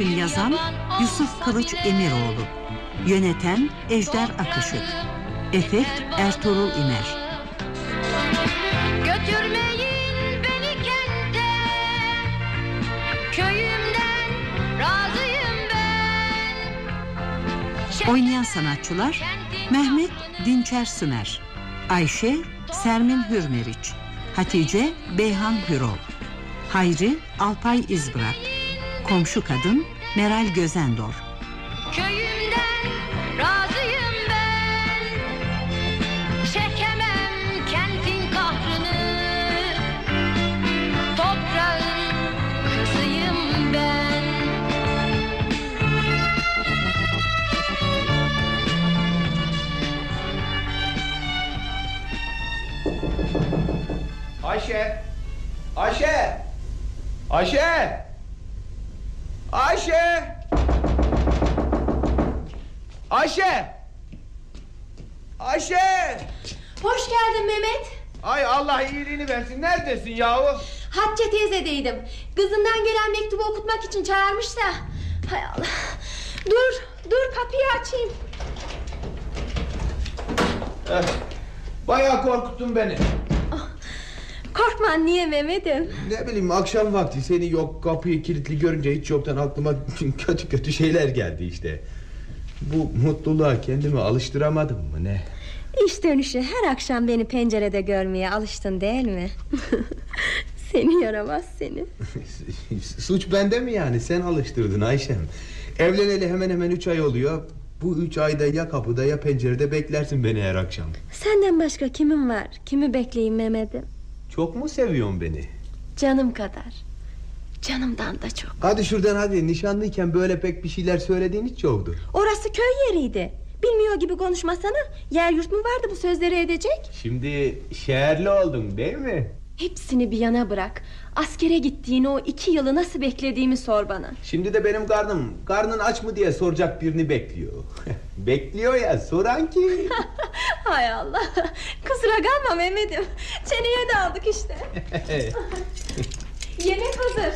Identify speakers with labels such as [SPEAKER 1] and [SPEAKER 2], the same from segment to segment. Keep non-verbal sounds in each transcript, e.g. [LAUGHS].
[SPEAKER 1] için yazan Yusuf Kılıç Emiroğlu. Yöneten Ejder Akışık. Efekt Ertuğrul İmer.
[SPEAKER 2] Götürmeyin beni kente Köyümden razıyım ben
[SPEAKER 1] Oynayan sanatçılar Mehmet Dinçer Sümer, Ayşe Sermin Hürmeriç, Hatice Beyhan Hürol, Hayri Alpay İzbırak, Komşu Kadın Meral Gözendor.
[SPEAKER 2] Köyümden razıyım ben Çekemem kentin kahrını Toprağın kızıyım ben
[SPEAKER 3] Ayşe! Ayşe! Ayşe! Ayşe! Ayşe! Ayşe!
[SPEAKER 4] Hoş geldin Mehmet.
[SPEAKER 3] Ay Allah iyiliğini versin. Neredesin yahu?
[SPEAKER 4] Hatice teyzedeydim. Kızından gelen mektubu okutmak için çağırmış da. Hay Allah. Dur, dur kapıyı açayım.
[SPEAKER 3] Eh, bayağı korkuttun beni.
[SPEAKER 4] Korkma niye Mehmet'im?
[SPEAKER 3] Ne bileyim akşam vakti seni yok kapıyı kilitli görünce hiç yoktan aklıma [LAUGHS] kötü kötü şeyler geldi işte. Bu mutluluğa kendimi alıştıramadım mı ne?
[SPEAKER 4] İş dönüşü her akşam beni pencerede görmeye alıştın değil mi? [LAUGHS] seni yaramaz seni. [LAUGHS]
[SPEAKER 3] Suç bende mi yani sen alıştırdın Ayşem Evleneli hemen hemen üç ay oluyor Bu üç ayda ya kapıda ya pencerede beklersin beni her akşam
[SPEAKER 4] Senden başka kimim var? Kimi bekleyeyim Mehmet'im?
[SPEAKER 3] Çok mu seviyorsun beni?
[SPEAKER 4] Canım kadar. Canımdan da çok.
[SPEAKER 3] Hadi şuradan hadi nişanlıyken böyle pek bir şeyler söylediğin hiç yoktu
[SPEAKER 4] Orası köy yeriydi. Bilmiyor gibi konuşmasana. Yer yurt mu vardı bu sözleri edecek?
[SPEAKER 3] Şimdi şehirli oldun değil mi?
[SPEAKER 4] Hepsini bir yana bırak. Askere gittiğin o iki yılı nasıl beklediğimi sor bana.
[SPEAKER 3] Şimdi de benim karnım Karnın aç mı diye soracak birini bekliyor [LAUGHS] Bekliyor ya soran ki [LAUGHS]
[SPEAKER 4] Hay Allah. Kusura kalma Mehmet'im. Çeneye de aldık işte. [LAUGHS] Yemek hazır.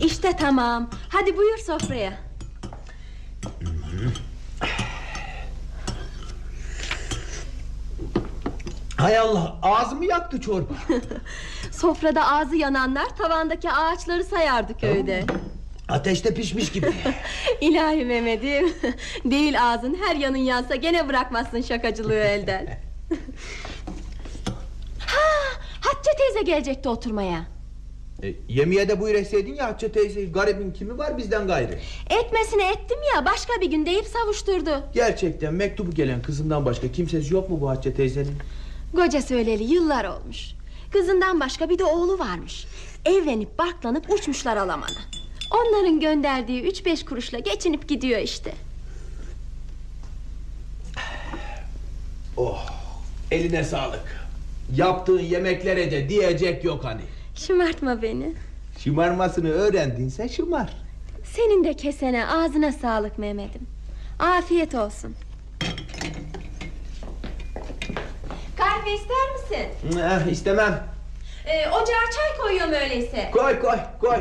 [SPEAKER 4] İşte tamam. Hadi buyur sofraya.
[SPEAKER 3] Hay Allah ağzımı yaktı çorba [LAUGHS]
[SPEAKER 4] Sofrada ağzı yananlar tavandaki ağaçları sayardı köyde.
[SPEAKER 3] Ateşte pişmiş gibi [LAUGHS]
[SPEAKER 4] İlahi Mehmet'im. [LAUGHS] Değil ağzın her yanın yansa gene bırakmazsın şakacılığı elden. ha, Hatice teyze gelecekti oturmaya.
[SPEAKER 3] E, yemeğe de buyur etseydin ya Hatice teyze Garibin kimi var bizden gayrı
[SPEAKER 4] Etmesine ettim ya başka bir gün deyip savuşturdu.
[SPEAKER 3] Gerçekten mektubu gelen kızından başka kimsesi yok mu bu Hatice teyzenin?
[SPEAKER 4] Koca söyleli yıllar olmuş. Kızından başka bir de oğlu varmış. Evlenip barklanıp uçmuşlar Alaman'a. Onların gönderdiği üç beş kuruşla geçinip gidiyor işte.
[SPEAKER 3] Oh eline sağlık Yaptığın yemeklere de diyecek yok hani
[SPEAKER 4] Şımartma beni.
[SPEAKER 3] Şımarmasını öğrendinse şımar
[SPEAKER 4] Senin de kesene ağzına sağlık Mehmet'im. Afiyet olsun. Kahve ister misin?
[SPEAKER 3] eh, İstemem
[SPEAKER 4] Ee, ocağa çay koyuyorum öyleyse.
[SPEAKER 3] Koy koy koy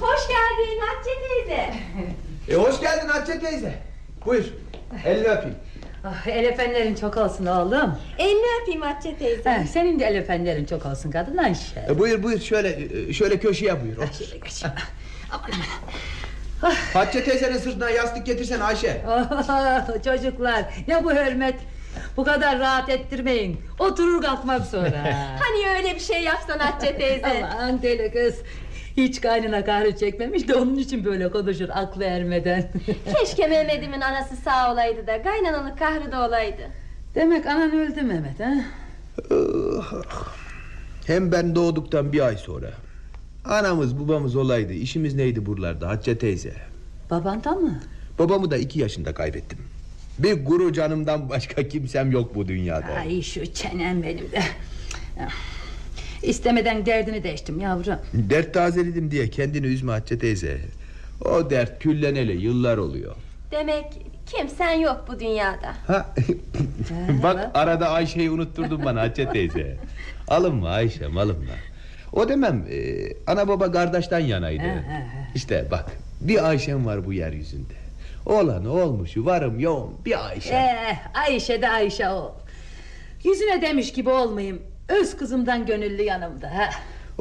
[SPEAKER 4] Hoş geldin Hatice teyze.
[SPEAKER 3] e, Hoş geldin Hatice teyze Buyur elini öpeyim
[SPEAKER 5] Ah, el öpenlerin çok olsun oğlum.
[SPEAKER 4] Elini öpeyim Hatice teyze.
[SPEAKER 5] Ha, senin de el öpenlerin çok olsun kadın Ayşe.
[SPEAKER 3] e, Buyur buyur şöyle e, şöyle köşeye buyur otur.
[SPEAKER 5] Şöyle geç. [LAUGHS] aman aman.
[SPEAKER 3] Hatice teyzenin sırtına yastık getirsen Ayşe
[SPEAKER 5] Oh, çocuklar ne bu hürmet. Bu kadar rahat ettirmeyin. Oturur kalkmak sonra.
[SPEAKER 4] Hani öyle bir şey yapsan Hatice teyze.
[SPEAKER 5] Aman deli kız. Hiç kaynına kahrı çekmemiş de onun için böyle konuşur aklı ermeden. [LAUGHS]
[SPEAKER 4] Keşke Mehmet'imin anası sağ olaydı da kaynanalık kahrı da olaydı.
[SPEAKER 5] Demek anan öldü Mehmet ha? [SIGHS]
[SPEAKER 3] Hem ben doğduktan bir ay sonra Anamız babamız olaydı işimiz neydi buralarda Hatice teyze
[SPEAKER 5] Babandan mı?
[SPEAKER 3] Babamı da iki yaşında kaybettim Bir guru canımdan başka kimsem yok bu dünyada.
[SPEAKER 5] Ay şu çenem benim de. İstemeden derdini değiştim yavrum.
[SPEAKER 3] Dert tazeledim diye kendini üzme Hatice teyze. O dert külleneli yıllar oluyor.
[SPEAKER 4] Demek kimsen yok bu dünyada.
[SPEAKER 3] Ha, [LAUGHS] bak arada Ayşe'yi unutturdun bana Hatice teyze. Alınma Ayşem alınma. O demem e, ana baba kardeşten yanaydı. İşte bak bir Ayşem var bu yeryüzünde. Olan olmuşu varım yoğum bir Ayşe.
[SPEAKER 5] Eh, Ayşe de Ayşe ol. Yüzüne demiş gibi olmayayım. Öz kızımdan gönüllü yanımda. Ha.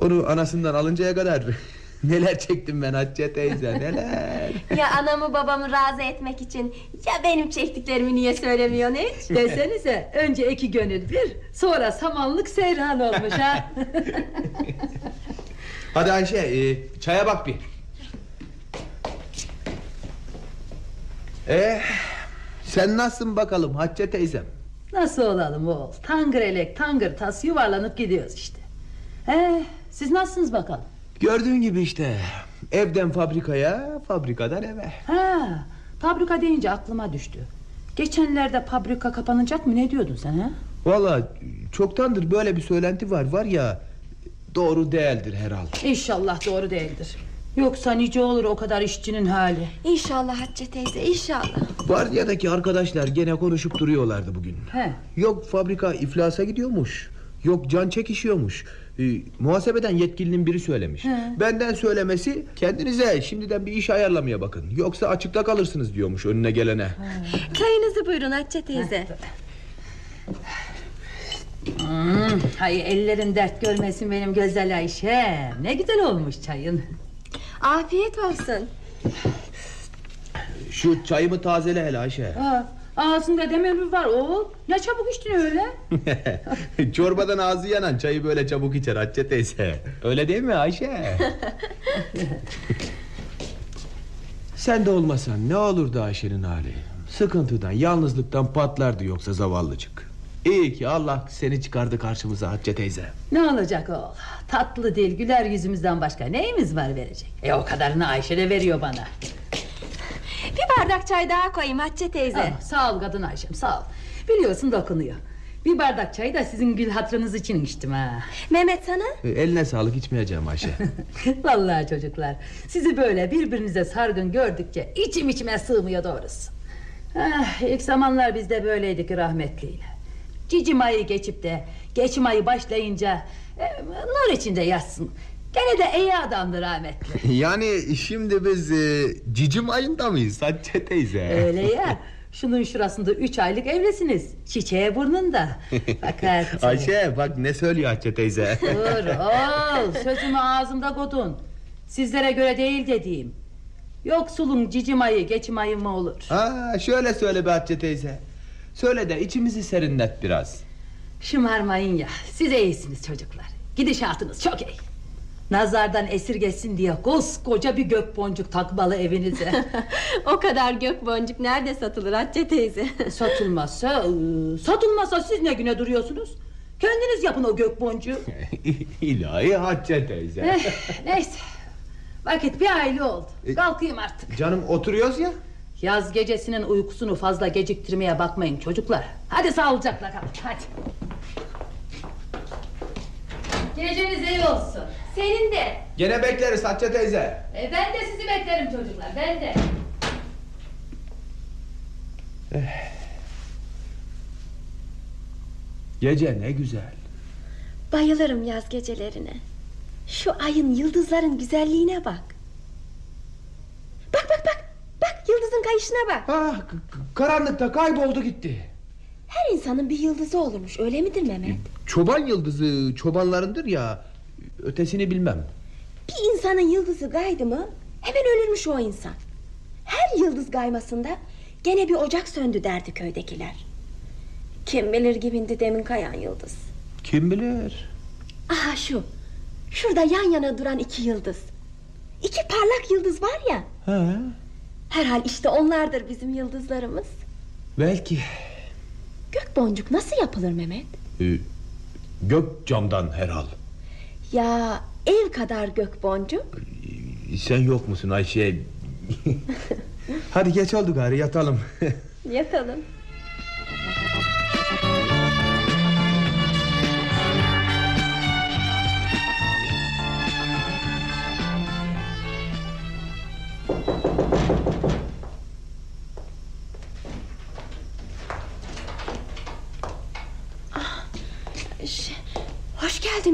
[SPEAKER 3] Onu anasından alıncaya kadar [LAUGHS] neler çektim ben Hatice teyze neler.
[SPEAKER 4] Ya anamı babamı razı etmek için ya benim çektiklerimi niye söylemiyorsun hiç? [LAUGHS]
[SPEAKER 5] Desenize önce iki gönül bir sonra samanlık seyran olmuş ha. [LAUGHS]
[SPEAKER 3] Hadi Ayşe e, çaya bak bir. Eh, sen nasılsın bakalım Hatice teyzem?
[SPEAKER 5] Nasıl olalım oğul? Tangır elek tangır tas yuvarlanıp gidiyoruz işte. Eh, siz nasılsınız bakalım?
[SPEAKER 3] Gördüğün gibi işte evden fabrikaya fabrikadan eve.
[SPEAKER 5] Ha, fabrika deyince aklıma düştü. Geçenlerde fabrika kapanacak mı ne diyordun sen ha?
[SPEAKER 3] Valla çoktandır böyle bir söylenti var var ya doğru değildir herhalde.
[SPEAKER 5] İnşallah doğru değildir. Yoksa nice olur o kadar işçinin hali.
[SPEAKER 4] İnşallah Hatice teyze inşallah.
[SPEAKER 3] Vardiyadaki arkadaşlar gene konuşup duruyorlardı bugün.
[SPEAKER 5] He.
[SPEAKER 3] Yok fabrika iflasa gidiyormuş. Yok can çekişiyormuş. Ee, muhasebeden yetkilinin biri söylemiş.
[SPEAKER 5] He.
[SPEAKER 3] Benden söylemesi kendinize şimdiden bir iş ayarlamaya bakın. Yoksa açıkta kalırsınız diyormuş önüne gelene.
[SPEAKER 4] Çayınızı buyurun Hatice teyze.
[SPEAKER 5] Hmm, hay ellerin dert görmesin benim güzel Ayşe. Ne güzel olmuş çayın.
[SPEAKER 4] Afiyet olsun.
[SPEAKER 3] Şu çayımı tazele hele Ayşe.
[SPEAKER 5] Aa, ağzında demir mi var oğul? Ne çabuk içtin öyle? [LAUGHS]
[SPEAKER 3] Çorbadan ağzı yanan çayı böyle çabuk içer Hatice teyze. Öyle değil mi Ayşe? [LAUGHS] Sen de olmasan ne olurdu Ayşe'nin hali? Sıkıntıdan, yalnızlıktan patlardı yoksa zavallıcık. İyi ki Allah seni çıkardı karşımıza Hatice teyze.
[SPEAKER 5] Ne olacak oğul? Tatlı değil güler yüzümüzden başka neyimiz var verecek? E o kadarını Ayşe de veriyor bana.
[SPEAKER 4] Bir bardak çay daha koyayım Hatice teyze.
[SPEAKER 5] Ah, sağ ol kadın Ayşem sağ ol. Biliyorsun dokunuyor. Bir bardak çayı da sizin gül hatırınız için içtim ha.
[SPEAKER 4] Mehmet sana?
[SPEAKER 3] E, Eline sağlık içmeyeceğim Ayşe. [LAUGHS]
[SPEAKER 5] Vallahi çocuklar sizi böyle birbirinize sargın gördükçe içim içime sığmıyor doğrusu. Ah, ilk zamanlar biz de böyleydik rahmetliyle. Cicim ayı geçip de geçim ayı başlayınca e, nur içinde yatsın. Gene de iyi adamdı rahmetli. [LAUGHS]
[SPEAKER 3] yani şimdi biz e, cicim ayında mıyız Hatice teyze?
[SPEAKER 5] Öyle ya. [LAUGHS] Şunun şurasında üç aylık evlisiniz. Çiçeğe burnunda. Fakat... [LAUGHS]
[SPEAKER 3] Ayşe bak ne söylüyor Hatice teyze.
[SPEAKER 5] Dur oğul sözümü ağzımda kodun. Sizlere göre değil dediğim. Yoksulun cicim ayı geçim ayı mı olur?
[SPEAKER 3] Ha, şöyle söyle be Hatice teyze. Söyle de içimizi serinlet biraz.
[SPEAKER 5] Şımarmayın ya. Siz iyisiniz çocuklar. Gidişatınız çok iyi. Nazardan esirgesin diye koskoca bir gök boncuk takmalı evinize. [LAUGHS]
[SPEAKER 4] o kadar gök boncuk nerede satılır Hatice teyze? [LAUGHS]
[SPEAKER 5] satılmazsa, ıı, satılmazsa siz ne güne duruyorsunuz? Kendiniz yapın o gök boncuğu. [LAUGHS]
[SPEAKER 3] İlahi Hatice teyze.
[SPEAKER 5] eh, neyse. Vakit bir aile oldu.
[SPEAKER 3] E-
[SPEAKER 5] Kalkayım artık.
[SPEAKER 3] Canım oturuyoruz ya.
[SPEAKER 5] Yaz gecesinin uykusunu fazla geciktirmeye bakmayın çocuklar. Hadi sağlıcakla kalın. Hadi. Geceniz iyi olsun.
[SPEAKER 4] Senin de.
[SPEAKER 3] Gene bekleriz Hatice teyze.
[SPEAKER 5] E, ben de sizi beklerim çocuklar. Ben de.
[SPEAKER 3] Gece ne güzel.
[SPEAKER 4] Bayılırım yaz gecelerine. Şu ayın yıldızların güzelliğine bak. Bak bak bak. Bak yıldızın kayışına bak.
[SPEAKER 3] Ah, karanlıkta kayboldu gitti.
[SPEAKER 4] Her insanın bir yıldızı olurmuş öyle midir Mehmet?
[SPEAKER 3] Çoban yıldızı çobanlarındır ya. Ötesini bilmem.
[SPEAKER 4] Bir insanın yıldızı kaydı mı hemen ölürmüş o insan. Her yıldız kaymasında gene bir ocak söndü derdi köydekiler. Kim bilir gibindi demin kayan yıldız.
[SPEAKER 3] Kim bilir?
[SPEAKER 4] Aha şu. Şurada yan yana duran iki yıldız. İki parlak yıldız var ya.
[SPEAKER 3] Ha,
[SPEAKER 4] Herhal işte onlardır bizim yıldızlarımız.
[SPEAKER 3] belki.
[SPEAKER 4] Gök boncuk nasıl yapılır Mehmet?
[SPEAKER 3] Ee, gök camdan herhal.
[SPEAKER 4] Ya ev kadar gök boncuk.
[SPEAKER 3] Sen yok musun Ayşe? [LAUGHS] Hadi geç oldu gari yatalım. [LAUGHS]
[SPEAKER 4] Yatalım.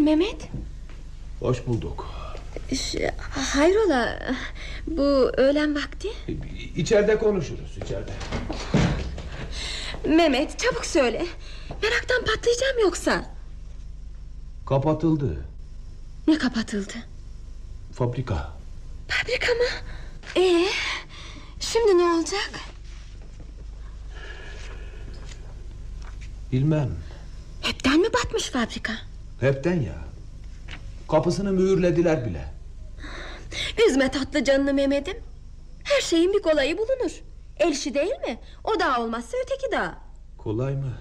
[SPEAKER 4] Mehmet.
[SPEAKER 3] Hoş bulduk.
[SPEAKER 4] Ş- hayrola bu öğlen vakti?
[SPEAKER 3] İçeride konuşuruz içeride.
[SPEAKER 4] Mehmet çabuk söyle. Meraktan patlayacağım yoksa.
[SPEAKER 3] Kapatıldı.
[SPEAKER 4] Ne kapatıldı?
[SPEAKER 3] Fabrika.
[SPEAKER 4] Fabrika mı? Ee, şimdi ne olacak?
[SPEAKER 3] Bilmem.
[SPEAKER 4] Hepten mi batmış fabrika?
[SPEAKER 3] Hepten ya. Kapısını mühürlediler bile.
[SPEAKER 4] Üzme tatlı canını Mehmet'im. Her şeyin bir kolayı bulunur. El işi değil mi? O daha olmazsa öteki daha.
[SPEAKER 3] Kolay mı?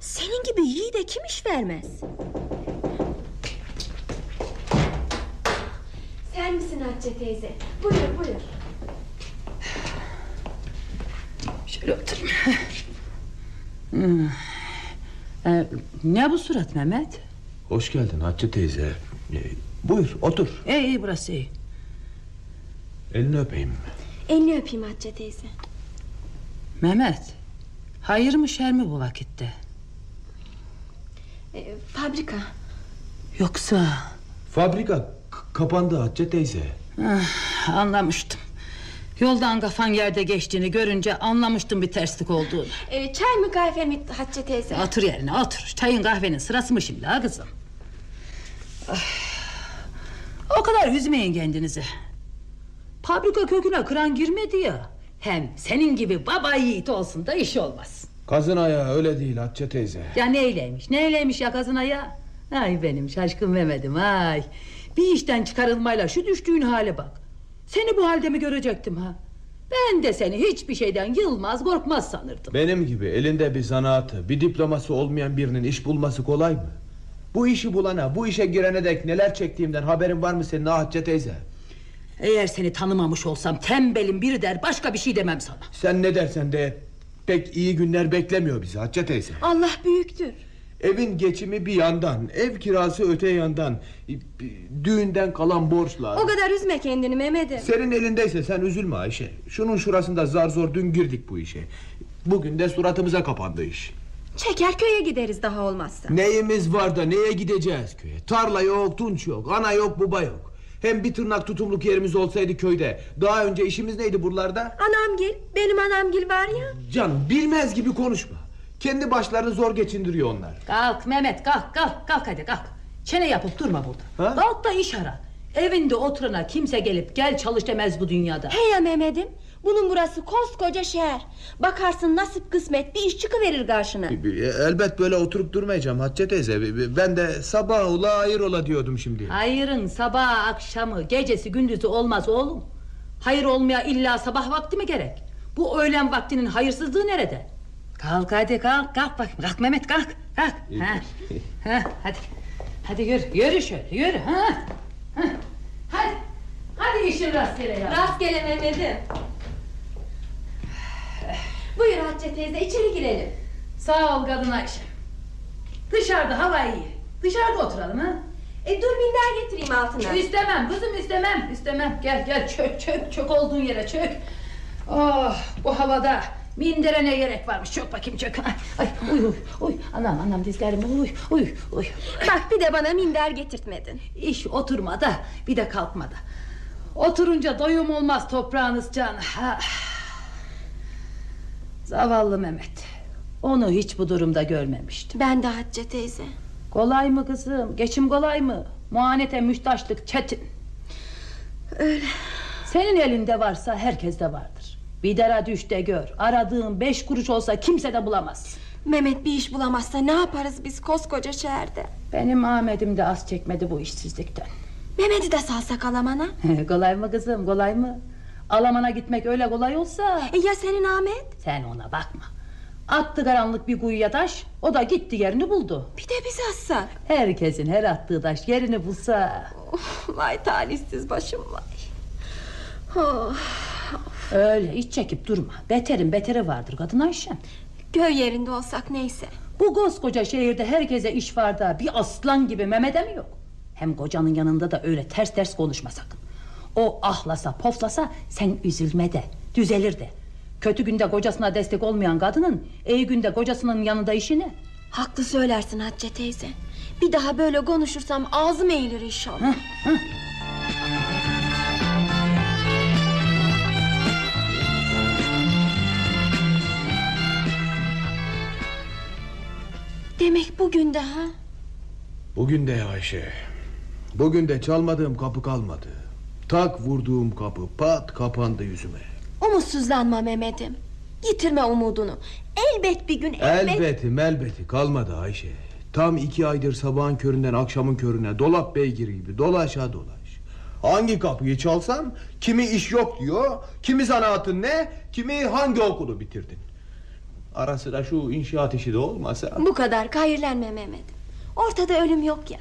[SPEAKER 4] Senin gibi yiğide kim iş vermez? Sen misin Hatice teyze? Buyur buyur.
[SPEAKER 5] Şöyle oturayım. Hmm. Ee, ne bu surat Mehmet?
[SPEAKER 3] Hoş geldin Hatice teyze. Ee, buyur otur.
[SPEAKER 5] İyi iyi burası iyi.
[SPEAKER 3] Elini öpeyim.
[SPEAKER 4] Elini öpeyim Hatice teyze.
[SPEAKER 5] Mehmet, hayır mı şer mi bu vakitte?
[SPEAKER 4] Ee, fabrika.
[SPEAKER 5] Yoksa...
[SPEAKER 3] Fabrika k- kapandı Hatice teyze.
[SPEAKER 5] Ah, anlamıştım. Yoldan kafan yerde geçtiğini görünce anlamıştım bir terslik olduğunu.
[SPEAKER 4] Ee, çay mı kahve mi Hatice teyze?
[SPEAKER 5] Otur yerine otur. Çayın kahvenin sırası mı şimdi ha kızım? Ah, O kadar üzmeyin kendinizi. Fabrika köküne kıran girmedi ya. Hem senin gibi baba yiğit olsun da iş olmaz.
[SPEAKER 3] Kazın ayağı öyle değil Hatice teyze.
[SPEAKER 5] Ya neyleymiş neyleymiş ya kazına ya? Ay benim şaşkın Mehmet'im ay. Bir işten çıkarılmayla şu düştüğün hale bak. Seni bu halde mi görecektim ha? Ben de seni hiçbir şeyden yılmaz korkmaz sanırdım.
[SPEAKER 3] Benim gibi elinde bir zanaatı, bir diploması olmayan birinin iş bulması kolay mı? Bu işi bulana, bu işe girene dek neler çektiğimden haberin var mı senin ha Hatice teyze?
[SPEAKER 5] Eğer seni tanımamış olsam tembelim biri der başka bir şey demem sana.
[SPEAKER 3] Sen ne dersen de pek iyi günler beklemiyor bizi Hatice teyze.
[SPEAKER 4] Allah büyüktür.
[SPEAKER 3] Evin geçimi bir yandan, ev kirası öte yandan, düğünden kalan borçlar.
[SPEAKER 4] O kadar üzme kendini Mehmet'im.
[SPEAKER 3] Senin elindeyse sen üzülme Ayşe. Şunun şurasında zar zor dün girdik bu işe. Bugün de suratımıza kapandı iş.
[SPEAKER 4] Çeker köye gideriz daha olmazsa.
[SPEAKER 3] Neyimiz var da neye gideceğiz köye? Tarla yok, tunç yok, ana yok, baba yok. Hem bir tırnak tutumluk yerimiz olsaydı köyde. Daha önce işimiz neydi buralarda?
[SPEAKER 4] Anamgil, benim anamgil var ya.
[SPEAKER 3] Canım bilmez gibi konuşma. Kendi başlarını zor geçindiriyor onlar.
[SPEAKER 5] Kalk Mehmet kalk kalk kalk hadi kalk. Çene yapıp durma burada.
[SPEAKER 3] Ha?
[SPEAKER 5] Kalk da iş ara. Evinde oturana kimse gelip gel çalış demez bu dünyada.
[SPEAKER 4] He ya Mehmet'im. Bunun burası koskoca şehir. Bakarsın nasip kısmet bir iş çıkıverir karşına.
[SPEAKER 3] Elbet böyle oturup durmayacağım Hatice teyze. Ben de sabah ola hayır ola diyordum şimdi.
[SPEAKER 5] Hayırın sabah akşamı gecesi gündüzü olmaz oğlum. Hayır olmaya illa sabah vakti mi gerek? Bu öğlen vaktinin hayırsızlığı nerede? Kalk hadi kalk kalk bak kalk Mehmet kalk kalk. Ha. ha, hadi hadi yürü yürü şöyle yürü ha. ha. Hadi hadi işin rastgele ya.
[SPEAKER 4] Rastgele Mehmet'im. Buyur Hatice teyze içeri girelim.
[SPEAKER 5] Sağ ol kadın Ayşe. Dışarıda hava iyi. Dışarıda oturalım ha.
[SPEAKER 4] E dur minder getireyim altına.
[SPEAKER 5] İstemem kızım istemem istemem gel gel çök çök çök olduğun yere çök. Oh bu havada mindere ne gerek varmış çök bakayım çök. Ay, uy uy uy anam anam dizlerim uy uy uy.
[SPEAKER 4] Bak bir de bana minder getirtmedin.
[SPEAKER 5] İş oturmada bir de kalkmada. Oturunca doyum olmaz toprağınız can. Ha. Zavallı Mehmet. Onu hiç bu durumda görmemiştim.
[SPEAKER 4] Ben de Hatice teyze.
[SPEAKER 5] Kolay mı kızım? Geçim kolay mı? Muanete müştaşlık çetin.
[SPEAKER 4] Öyle.
[SPEAKER 5] Senin elinde varsa herkeste vardır. Bir dara düş de gör. Aradığın beş kuruş olsa kimse de bulamaz.
[SPEAKER 4] Mehmet bir iş bulamazsa ne yaparız biz koskoca şehirde?
[SPEAKER 5] Benim Ahmet'im de az çekmedi bu işsizlikten.
[SPEAKER 4] Mehmet'i de salsak alamana. [LAUGHS]
[SPEAKER 5] kolay mı kızım kolay mı? Alamana gitmek öyle kolay olsa
[SPEAKER 4] E ya senin Ahmet?
[SPEAKER 5] sen ona bakma. Attı karanlık bir kuyuya taş o da gitti yerini buldu.
[SPEAKER 4] Bir de biz assak.
[SPEAKER 5] Herkesin her attığı taş yerini bulsa
[SPEAKER 4] Of, vay talihsiz başım vay. Oh,
[SPEAKER 5] öyle iç çekip durma. Beterin beteri vardır kadın Ayşem.
[SPEAKER 4] köy yerinde olsak neyse.
[SPEAKER 5] Bu koskoca şehirde herkese iş var da bir aslan gibi Mehmet'e mi yok? Hem kocanın yanında da öyle ters ters konuşma sakın. O ahlasa poflasa sen üzülme de düzelir de. Kötü günde kocasına destek olmayan kadının iyi günde kocasının yanında işi ne?
[SPEAKER 4] Haklı söylersin Hatice teyze. Bir daha böyle konuşursam ağzım eğilir inşallah. Demek bugün de ha?
[SPEAKER 3] Bugün de Ayşe. Bugün de çalmadığım kapı kalmadı. Tak vurduğum kapı pat kapandı yüzüme.
[SPEAKER 4] Umutsuzlanma Mehmet'im. Yitirme umudunu. Elbet bir gün elbet...
[SPEAKER 3] Elbeti elbeti kalmadı Ayşe. Tam iki aydır sabahın köründen akşamın körüne dolap beygiri gibi dolaşa dolaş. Hangi kapıyı çalsam kimi iş yok diyor, kimi zanaatın ne, kimi hangi okulu bitirdin. Ara sıra şu inşaat işi de olmasa.
[SPEAKER 4] Bu kadar kahirlenme Mehmet'im. Ortada ölüm yok ya.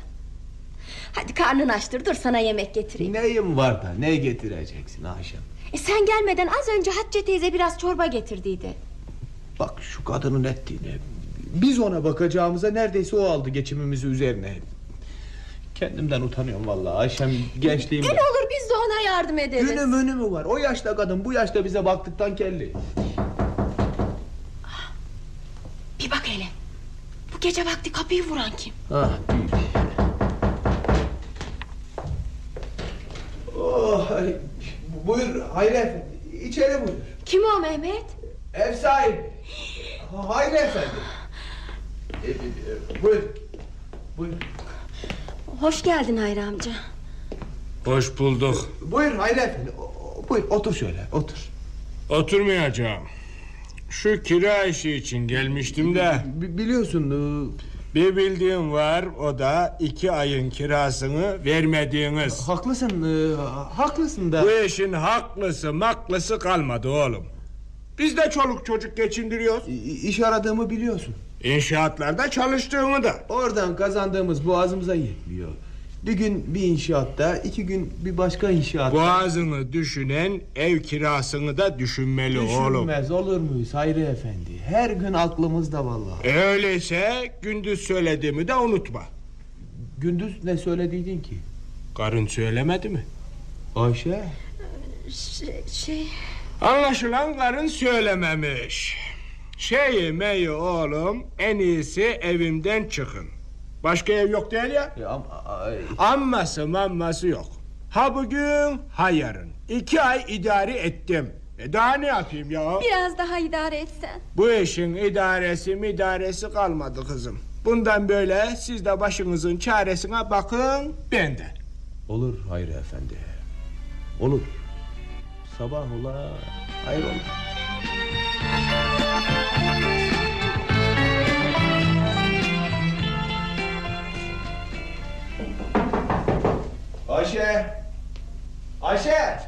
[SPEAKER 4] Hadi karnın açtır dur sana yemek getireyim.
[SPEAKER 3] Neyim var da ne getireceksin Ayşem?
[SPEAKER 4] E sen gelmeden az önce Hatice teyze biraz çorba getirdiydi.
[SPEAKER 3] Bak şu kadının ettiğini. Biz ona bakacağımıza neredeyse o aldı geçimimizi üzerine. Kendimden utanıyorum vallahi Ayşem gençliğimde.
[SPEAKER 4] E ne olur biz de ona yardım ederiz.
[SPEAKER 3] Günü münü mü var? O yaşta kadın bu yaşta bize baktıktan kelli.
[SPEAKER 4] Bir bak hele. Bu gece vakti kapıyı vuran kim?
[SPEAKER 3] Ah büyük. Oh, ay, buyur Hayri Efendi. İçeri buyur.
[SPEAKER 4] Kim o Mehmet?
[SPEAKER 3] Ev sahibi. Hayri Efendi. [GASPS] E, e, buyur. Buyur.
[SPEAKER 4] Hoş geldin Hayri amca.
[SPEAKER 6] Hoş bulduk.
[SPEAKER 3] Buyur Hayri Efendi. Buyur otur şöyle otur.
[SPEAKER 6] Oturmayacağım. Şu kira işi için gelmiştim de
[SPEAKER 3] Bi- biliyorsun e,
[SPEAKER 6] bir bildiğim var o da iki ayın kirasını vermediğiniz.
[SPEAKER 3] haklısın e, haklısın da.
[SPEAKER 6] Bu işin haklısı maklısı kalmadı oğlum. Biz de çoluk çocuk geçindiriyoruz.
[SPEAKER 3] İş aradığımı biliyorsun.
[SPEAKER 6] İnşaatlarda çalıştığımı da.
[SPEAKER 3] Oradan kazandığımız boğazımıza yetmiyor. Bir gün bir inşaatta, iki gün bir başka inşaatta.
[SPEAKER 6] Boğazını düşünen ev kirasını da düşünmeli oğlum.
[SPEAKER 3] Düşünmez olur muyuz Hayri Efendi? Her gün aklımızda vallahi.
[SPEAKER 6] E öyleyse gündüz söylediğimi de unutma.
[SPEAKER 3] Gündüz ne söylediydin ki?
[SPEAKER 6] Karın söylemedi mi?
[SPEAKER 3] Ayşe.
[SPEAKER 4] Şey, şey...
[SPEAKER 6] Anlaşılan karın söylememiş. Şeyi meyi oğlum en iyisi evimden çıkın. Başka ev yok değil ya.
[SPEAKER 3] Ya, ay,
[SPEAKER 6] Amması mamması yok. Ha bugün ha yarın. İki ay idare ettim. E daha ne yapayım ya?
[SPEAKER 4] Biraz daha idare etsen.
[SPEAKER 6] Bu işin idaresi midaresi kalmadı kızım. Bundan böyle siz de başınızın çaresine bakın ben de.
[SPEAKER 3] Olur Hayri Efendi. Olur. Sabah ola, hayır ola. Ayşe! Ayşe!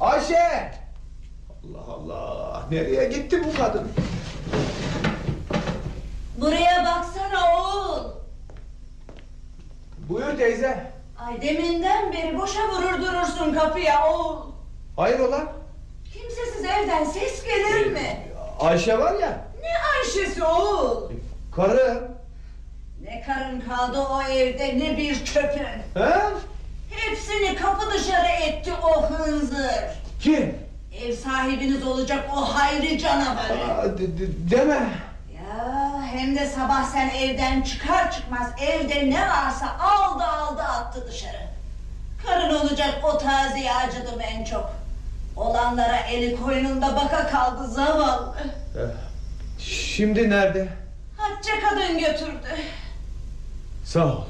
[SPEAKER 3] Ayşe! Allah Allah! Nereye gitti bu kadın?
[SPEAKER 7] Buraya baksana oğul.
[SPEAKER 3] Buyur teyze.
[SPEAKER 7] Ay deminden beri boşa vurur durursun kapıya oğul.
[SPEAKER 3] Hayrola?
[SPEAKER 7] Kimsesiz evden ses gelir mi?
[SPEAKER 3] Ayşe var ya.
[SPEAKER 7] Ne Ayşe'si oğul?
[SPEAKER 3] Karı.
[SPEAKER 7] Ne karın kaldı o evde ne bir köpün.
[SPEAKER 3] He?
[SPEAKER 7] Hepsini kapı dışarı etti o hınzır.
[SPEAKER 3] Kim?
[SPEAKER 7] Ev sahibiniz olacak o hayri canavarı.
[SPEAKER 3] Aa, de- de- deme.
[SPEAKER 7] Ya hem de sabah sen evden çıkar çıkmaz evde ne varsa aldı aldı attı dışarı. Karın olacak o taziye acıdım en çok. Olanlara eli koynunda baka kaldı zavallı.
[SPEAKER 3] Şimdi nerede?
[SPEAKER 7] Hatice kadın götürdü.
[SPEAKER 3] Sağ ol.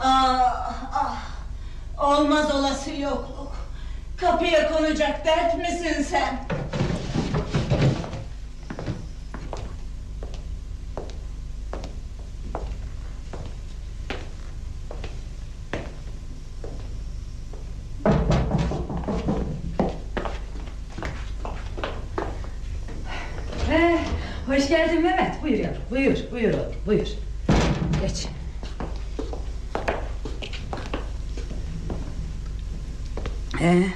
[SPEAKER 7] Ah ah olmaz olası yokluk. Kapıya konacak dert misin sen?
[SPEAKER 5] Ee, hoş geldin Mehmet. Buyur yavrum. Buyur, buyur oğlum, buyur. Geç. Ee,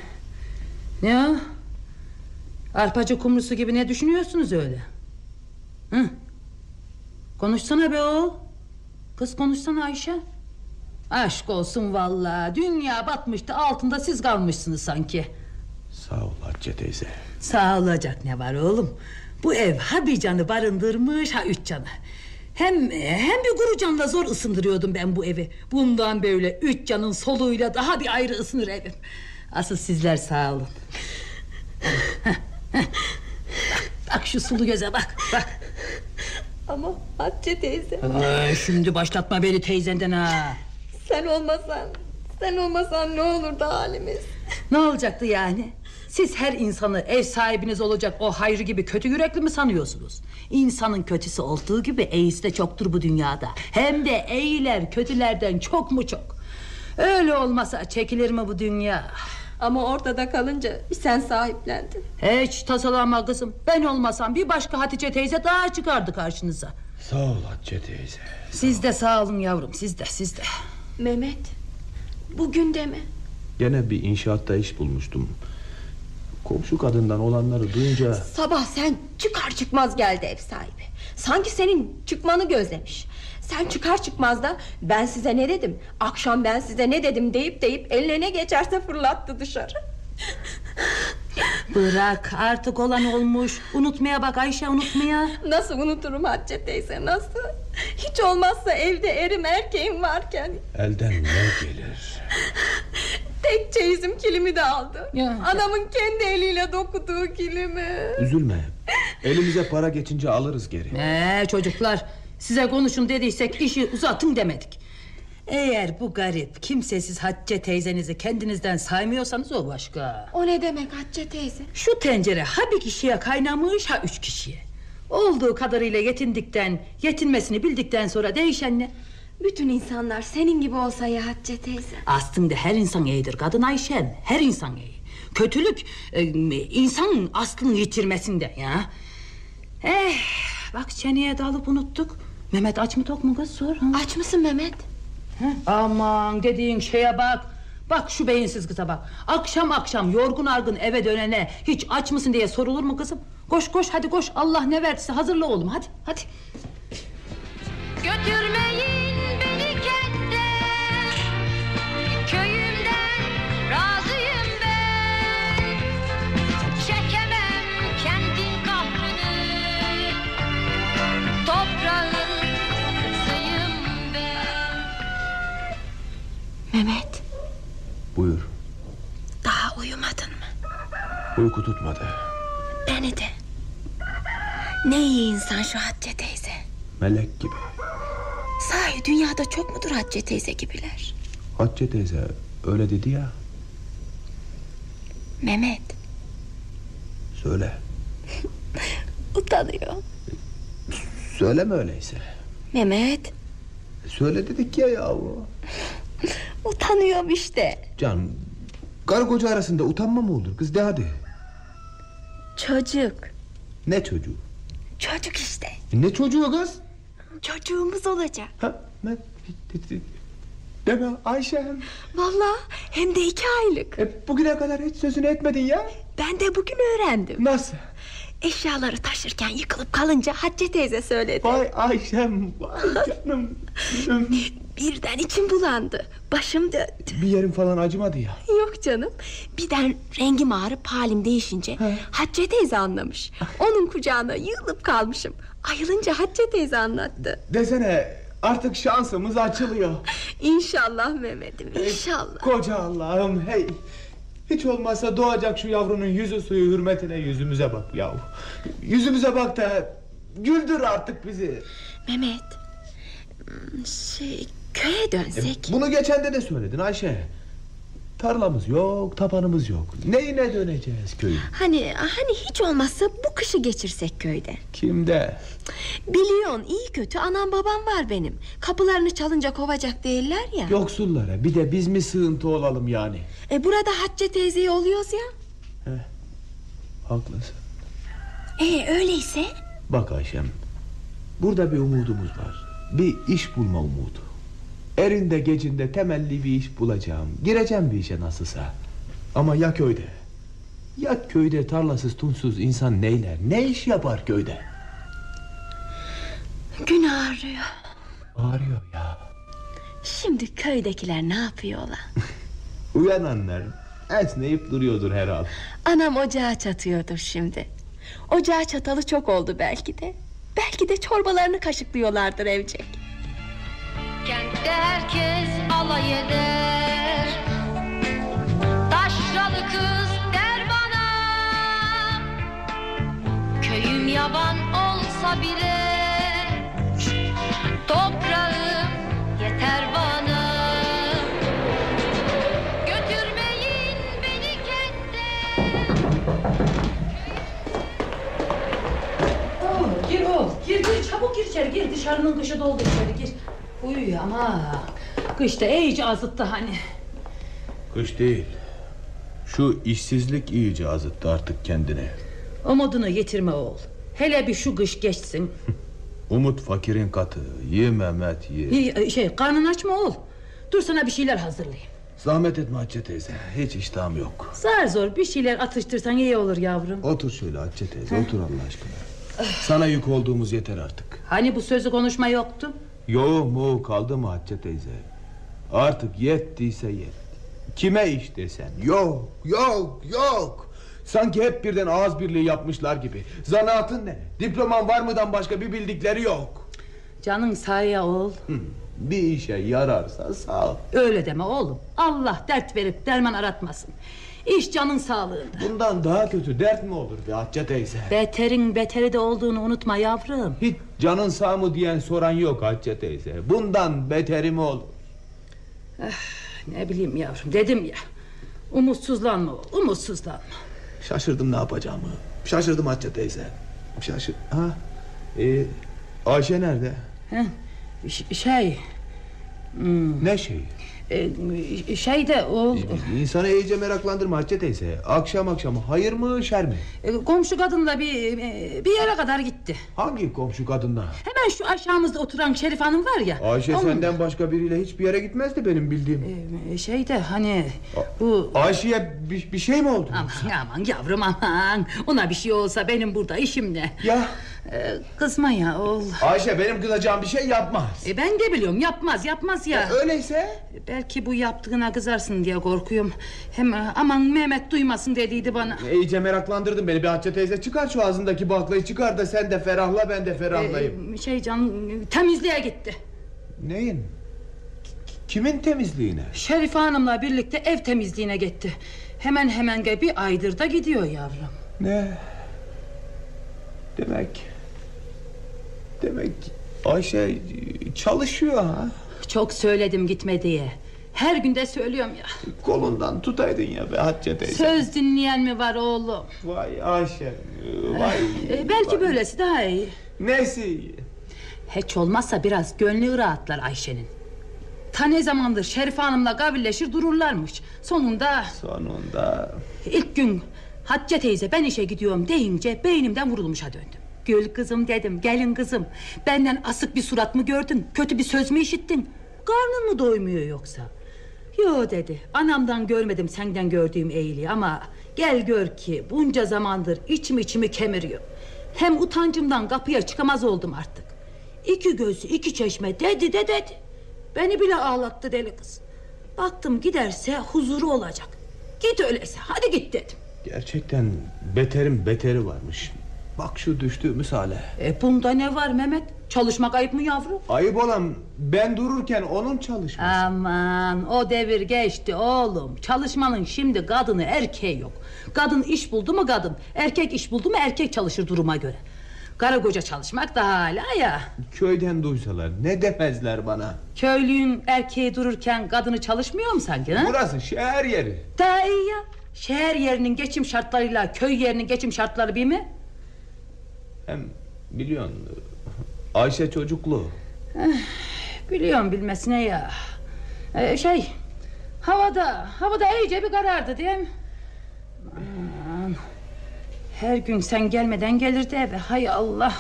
[SPEAKER 5] ne o? Arpacı kumrusu gibi ne düşünüyorsunuz öyle? Hı? Konuşsana be oğul. Kız konuşsana Ayşe. Aşk olsun vallahi. Dünya batmıştı altında siz kalmışsınız sanki.
[SPEAKER 3] Sağ ol Hatice teyze.
[SPEAKER 5] Sağ olacak ne var oğlum? Bu ev ha bir canı barındırmış ha üç canı. Hem hem bir kuru canla zor ısındırıyordum ben bu evi. Bundan böyle üç canın soluğuyla daha bir ayrı ısınır evim. Asıl sizler sağ olun. bak, [LAUGHS] bak şu sulu göze bak bak.
[SPEAKER 4] Ama Hatice teyze
[SPEAKER 5] Ay, şimdi başlatma beni teyzenden ha.
[SPEAKER 4] sen olmasan sen olmasan ne olurdu halimiz?
[SPEAKER 5] Ne olacaktı yani? Siz her insanı ev sahibiniz olacak o hayrı gibi kötü yürekli mi sanıyorsunuz? İnsanın kötüsü olduğu gibi iyisi de çoktur bu dünyada. Hem de iyiler kötülerden çok mu çok? Öyle olmasa çekilir mi bu dünya?
[SPEAKER 4] Ama ortada kalınca sen sahiplendin.
[SPEAKER 5] Hiç tasalanma kızım. Ben olmasam bir başka Hatice teyze daha çıkardı karşınıza.
[SPEAKER 3] Sağ ol Hatice teyze.
[SPEAKER 5] Siz de sağ olun yavrum siz de siz de.
[SPEAKER 4] Mehmet bugün de mi?
[SPEAKER 3] Gene bir inşaatta iş bulmuştum. Komşu kadından olanları duyunca...
[SPEAKER 4] Sabah sen çıkar çıkmaz geldi ev sahibi. Sanki senin çıkmanı gözlemiş. Sen çıkar çıkmaz da ben size ne dedim? Akşam ben size ne dedim deyip deyip eline ne geçerse fırlattı dışarı.
[SPEAKER 5] Bırak artık olan olmuş. Unutmaya bak Ayşe unutmaya.
[SPEAKER 4] Nasıl unuturum Hatice teyze nasıl? Hiç olmazsa evde erim erkeğim varken
[SPEAKER 3] Elden ne gelir?
[SPEAKER 4] Tek çeyizim kilimi de aldı.
[SPEAKER 5] Ya.
[SPEAKER 4] Anamın kendi eliyle dokuduğu kilimi.
[SPEAKER 3] Üzülme. Elimize para geçince alırız geri.
[SPEAKER 5] Ee çocuklar size konuşun dediysek işi uzatın demedik. Eğer bu garip kimsesiz Hatice teyzenizi kendinizden saymıyorsanız o başka.
[SPEAKER 4] O ne demek Hatice teyze?
[SPEAKER 5] Şu tencere ha bir kişiye kaynamış ha üç kişiye. Olduğu kadarıyla yetindikten, yetinmesini bildikten sonra değişen ne?
[SPEAKER 4] Bütün insanlar senin gibi olsa ya Hatice teyze.
[SPEAKER 5] Aslında her insan iyidir kadın Ayşem. Her insan iyi. Kötülük e, insanın aklını yitirmesinde ya. Eh, bak çeneye dalıp unuttuk. Mehmet aç mı tok mu kız sor. ha?
[SPEAKER 4] Aç mısın Mehmet?
[SPEAKER 5] Aman dediğin şeye bak. Bak şu beyinsiz kıza bak. Akşam akşam yorgun argın eve dönene hiç aç mısın diye sorulur mu kızım? Koş koş hadi koş Allah ne verdiyse hazırla oğlum hadi hadi.
[SPEAKER 2] Götürmeyin
[SPEAKER 3] Melek gibi.
[SPEAKER 4] Sahi dünyada çok mudur Hatice teyze gibiler?
[SPEAKER 3] Hatice teyze öyle dedi ya.
[SPEAKER 4] Mehmet
[SPEAKER 3] Söyle. [LAUGHS]
[SPEAKER 4] utanıyor.
[SPEAKER 3] Söyleme öyleyse.
[SPEAKER 4] Mehmet
[SPEAKER 3] Söyle dedik ya yahu. [LAUGHS]
[SPEAKER 4] utanıyorum işte.
[SPEAKER 3] Can karı koca arasında utanma mı olur kız de hadi.
[SPEAKER 4] Çocuk.
[SPEAKER 3] Ne çocuğu?
[SPEAKER 4] Çocuk işte.
[SPEAKER 3] Ne çocuğu kız?
[SPEAKER 4] Çocuğumuz olacak.
[SPEAKER 3] Ha, ne? Deme Ayşem.
[SPEAKER 4] Vallahi hem de iki aylık.
[SPEAKER 3] E, bugüne kadar hiç sözünü etmedin ya.
[SPEAKER 4] Ben de bugün öğrendim.
[SPEAKER 3] Nasıl?
[SPEAKER 4] Eşyaları taşırken yıkılıp kalınca Hatice teyze söyledi.
[SPEAKER 3] Vay Ayşem, vay canım.
[SPEAKER 4] Birden içim bulandı. Başım döndü.
[SPEAKER 3] Bir yerim falan acımadı ya.
[SPEAKER 4] Yok canım. Birden rengim ağrıp halim değişince Hatice teyze anlamış. Onun kucağına yığılıp kalmışım. Ayılınca Hatice teyze anlattı.
[SPEAKER 3] Desene artık şansımız açılıyor. [LAUGHS]
[SPEAKER 4] İnşallah Mehmet'im inşallah.
[SPEAKER 3] Koca Allah'ım hey. Hiç olmazsa doğacak şu yavrunun yüzü suyu hürmetine yüzümüze bak yahu. Yüzümüze bak da güldür artık bizi.
[SPEAKER 4] Mehmet şey köye
[SPEAKER 3] E,
[SPEAKER 4] dönsek.
[SPEAKER 3] bunu geçen de de söyledin Ayşe. Tarlamız yok, tapanımız yok. Neyine döneceğiz köyün?
[SPEAKER 4] Hani hani hiç olmazsa bu kışı geçirsek köyde.
[SPEAKER 3] Kimde?
[SPEAKER 4] Biliyorsun iyi kötü anam babam var benim. Kapılarını çalınca kovacak değiller ya.
[SPEAKER 3] Yoksullara bir de biz mi sığıntı olalım yani?
[SPEAKER 4] E burada Hatice teyzeyi oluyoruz ya.
[SPEAKER 3] Haklısın.
[SPEAKER 4] E öyleyse
[SPEAKER 3] Bak Ayşem, burada bir umudumuz var. Bir iş bulma umudu. Erinde gecinde temelli bir iş bulacağım. Gireceğim bir işe nasılsa. Ama ya köyde? Ya köyde tarlasız tunsuz insan neyler? Ne iş yapar köyde?
[SPEAKER 4] gün ağrıyor.
[SPEAKER 3] Ağrıyor ya.
[SPEAKER 4] Şimdi köydekiler ne yapıyorlar? [LAUGHS]
[SPEAKER 3] Uyananlar Esneyip duruyordur herhal.
[SPEAKER 4] Anam ocağa çatıyordur şimdi. Ocağa çatalı çok oldu belki de. Belki de çorbalarını kaşıklıyorlardır evcek.
[SPEAKER 2] Kentte herkes alay eder. Taşralı kız der bana Köyüm yaban olsa bile Toprağım yeter bana. Götürmeyin beni kente.
[SPEAKER 5] Oh, gir oğul gir gir. Çabuk gir içeri gir. Dışarının kışı doldu içeri gir. Uy ama kışta iyice azıttı hani.
[SPEAKER 3] Kış değil. Şu işsizlik iyice azıttı artık kendine.
[SPEAKER 5] Umudunu yitirme oğul. Hele bir şu kış geçsin. [LAUGHS]
[SPEAKER 3] Umut fakirin katı. Ye Mehmet ye.
[SPEAKER 5] Şey karnın aç mı oğul? Dur sana bir şeyler hazırlayayım.
[SPEAKER 3] Zahmet etme Hatice teyze. Hiç iştahım yok.
[SPEAKER 5] Zar zor bir şeyler atıştırsan iyi olur yavrum.
[SPEAKER 3] Otur şöyle Hatice teyze. Otur Allah aşkına. Sana yük olduğumuz yeter artık.
[SPEAKER 5] Hani bu sözü konuşma yoktu?
[SPEAKER 3] Yo mu kaldı mı Hatice teyze? Artık yettiyse yetti. Kime iş desen? Yok, yok, yok. Sanki hep birden ağız birliği yapmışlar gibi. Zanaatın ne? Diploman var mıdan başka bir bildikleri yok.
[SPEAKER 5] Canın sağ ya oğul.
[SPEAKER 3] Hı, Bir işe yararsa sağ ol.
[SPEAKER 5] Öyle deme oğlum. Allah dert verip derman aratmasın. İş canın sağlığında.
[SPEAKER 3] Bundan daha kötü dert mi olur be Hatice teyze?
[SPEAKER 5] Beterin beteri de olduğunu unutma yavrum.
[SPEAKER 3] Hiç canın sağ mı diyen soran yok Hatice teyze. Bundan beteri mi olur?
[SPEAKER 5] Ne bileyim yavrum dedim ya. Umutsuzlanma umutsuzlanma.
[SPEAKER 3] Şaşırdım ne yapacağımı. Şaşırdım Hatice teyze. Şaşır... Ha? Ee, Ayşe nerede?
[SPEAKER 5] Heh, şey,
[SPEAKER 3] Ne şey?
[SPEAKER 5] E, şey de oğul...
[SPEAKER 3] İnsanı iyice meraklandırma Hatice teyze. Akşam akşam hayır mı şer mi?
[SPEAKER 5] e, Komşu kadınla bir e, bir yere kadar gitti.
[SPEAKER 3] Hangi komşu kadınla?
[SPEAKER 5] Hemen şu aşağımızda oturan Şerif Hanım var ya.
[SPEAKER 3] Ayşe
[SPEAKER 5] onun-
[SPEAKER 3] senden başka biriyle hiçbir yere gitmezdi benim bildiğim.
[SPEAKER 5] E, Şey de hani bu
[SPEAKER 3] Ayşe'ye bir, bir şey mi oldu?
[SPEAKER 5] Aman aman yavrum aman Ona bir şey olsa benim burada işim ne
[SPEAKER 3] Ya
[SPEAKER 5] Ee, Kızma ya oğul
[SPEAKER 3] Ayşe benim kızacağım bir şey yapmaz.
[SPEAKER 5] e, Ben de biliyorum yapmaz yapmaz ya
[SPEAKER 3] Öyleyse
[SPEAKER 5] Belki bu yaptığına kızarsın diye korkuyorum Hem e, aman Mehmet duymasın dediydi bana
[SPEAKER 3] iyice meraklandırdın beni bir Hatice teyze. Çıkar şu ağzındaki baklayı çıkar da sen de ferahla ben de ferahlayayım.
[SPEAKER 5] Ee, Şey can temizliğe gitti
[SPEAKER 3] Neyin? Kimin temizliğine?
[SPEAKER 5] Şerife Hanım'la birlikte ev temizliğine gitti Hemen hemen bir aydır da gidiyor yavrum
[SPEAKER 3] Ne? Demek... Demek Ayşe çalışıyor ha.
[SPEAKER 5] Çok söyledim gitme diye Her günde söylüyorum ya
[SPEAKER 3] Kolundan tutaydın ya be Hatice teyze.
[SPEAKER 5] Söz dinleyen mi var oğlum
[SPEAKER 3] Vay Ayşe. Vay.
[SPEAKER 5] Ee, Belki
[SPEAKER 3] vay.
[SPEAKER 5] böylesi daha iyi
[SPEAKER 3] Nesi iyi?
[SPEAKER 5] Hiç olmazsa biraz gönlü rahatlar Ayşe'nin. Ta ne zamandır Şerife Hanım'la kavilleşir dururlarmış. Sonunda
[SPEAKER 3] Sonunda
[SPEAKER 5] ilk gün Hatice teyze ben işe gidiyorum deyince beynimden vurulmuşa döndüm. Gül kızım dedim, gelin kızım. Benden asık bir surat mı gördün? Kötü bir söz mü işittin? Karnın mı doymuyor yoksa? Yo dedi. Anamdan görmedim senden gördüğüm iyiliği ama gel gör ki bunca zamandır içim içimi kemiriyor. Hem utancımdan kapıya çıkamaz oldum artık. İki göz iki çeşme dedi de dedi. Beni bile ağlattı deli kız. Baktım giderse huzuru olacak. Git öyleyse hadi git dedim.
[SPEAKER 3] gerçekten beterin beteri varmış. Bak şu düştüğümüz hale.
[SPEAKER 5] E bunda ne var Mehmet? Çalışmak ayıp mı yavrum?
[SPEAKER 3] Ayıp olan ben dururken onun çalışması.
[SPEAKER 5] Aman o devir geçti oğlum. Çalışmanın şimdi kadını erkeği yok. Kadın iş buldu mu kadın. Erkek iş buldu mu erkek çalışır duruma göre. Karı koca çalışmak da hala ya.
[SPEAKER 3] Köyden duysalar ne demezler bana.
[SPEAKER 5] Köylüğün erkeği dururken kadını çalışmıyor mu sanki? Ha?
[SPEAKER 3] Burası şehir yeri.
[SPEAKER 5] Daha iyi ya. Şehir yerinin geçim şartlarıyla köy yerinin geçim şartları bir mi?
[SPEAKER 3] Hem biliyorsun Ayşe çocuklu. [SIGHS]
[SPEAKER 5] Biliyorum bilmesine ya. Ee, şey havada havada iyice bir karardı değil mi? Aman. Her gün sen gelmeden gelirdi eve hay Allah.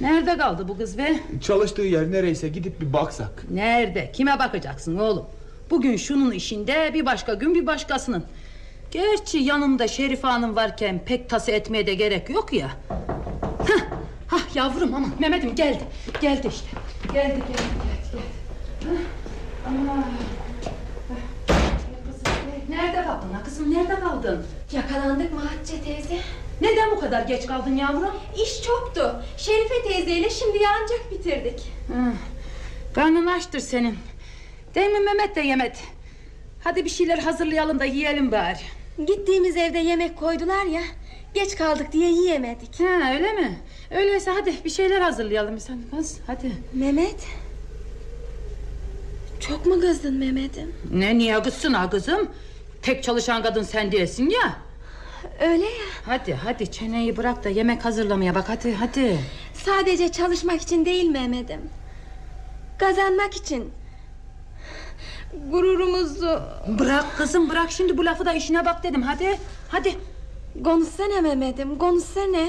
[SPEAKER 5] Nerede kaldı bu kız be?
[SPEAKER 3] Çalıştığı yer nereyse gidip bir baksak.
[SPEAKER 5] Nerede? Kime bakacaksın oğlum? Bugün şunun işinde bir başka gün bir başkasının. Gerçi yanımda Şerife Hanım varken pek tası etmeye de gerek yok ya. Hah, hah yavrum ama Mehmet'im geldi. Geldi işte. Geldi geldi geldi. geldi. Hah, ama- Hah, kızım, Nerede kaldın ha kızım nerede kaldın?
[SPEAKER 4] Yakalandık mı Hatice teyze?
[SPEAKER 5] Neden bu kadar geç kaldın yavrum?
[SPEAKER 4] İş çoktu. Şerife teyzeyle şimdi ancak bitirdik.
[SPEAKER 5] Hı. Karnın açtır senin. Değil mi Mehmet de yemedi. Hadi bir şeyler hazırlayalım da yiyelim bari.
[SPEAKER 4] Gittiğimiz evde yemek koydular ya. Geç kaldık diye yiyemedik.
[SPEAKER 5] Ha öyle mi? Öyleyse hadi bir şeyler hazırlayalım kız hadi.
[SPEAKER 4] Mehmet. Çok mu kızdın Mehmet'im?
[SPEAKER 5] Ne niye kızsın ha kızım? Tek çalışan kadın sen değilsin ya.
[SPEAKER 4] Öyle ya.
[SPEAKER 5] Hadi hadi çeneyi bırak da yemek hazırlamaya bak hadi hadi.
[SPEAKER 4] Sadece çalışmak için değil Mehmet'im. Kazanmak için. Gururumuzu
[SPEAKER 5] Bırak kızım bırak şimdi bu lafı da işine bak dedim hadi. Hadi.
[SPEAKER 4] Konuşsana Mehmet'im konuşsana.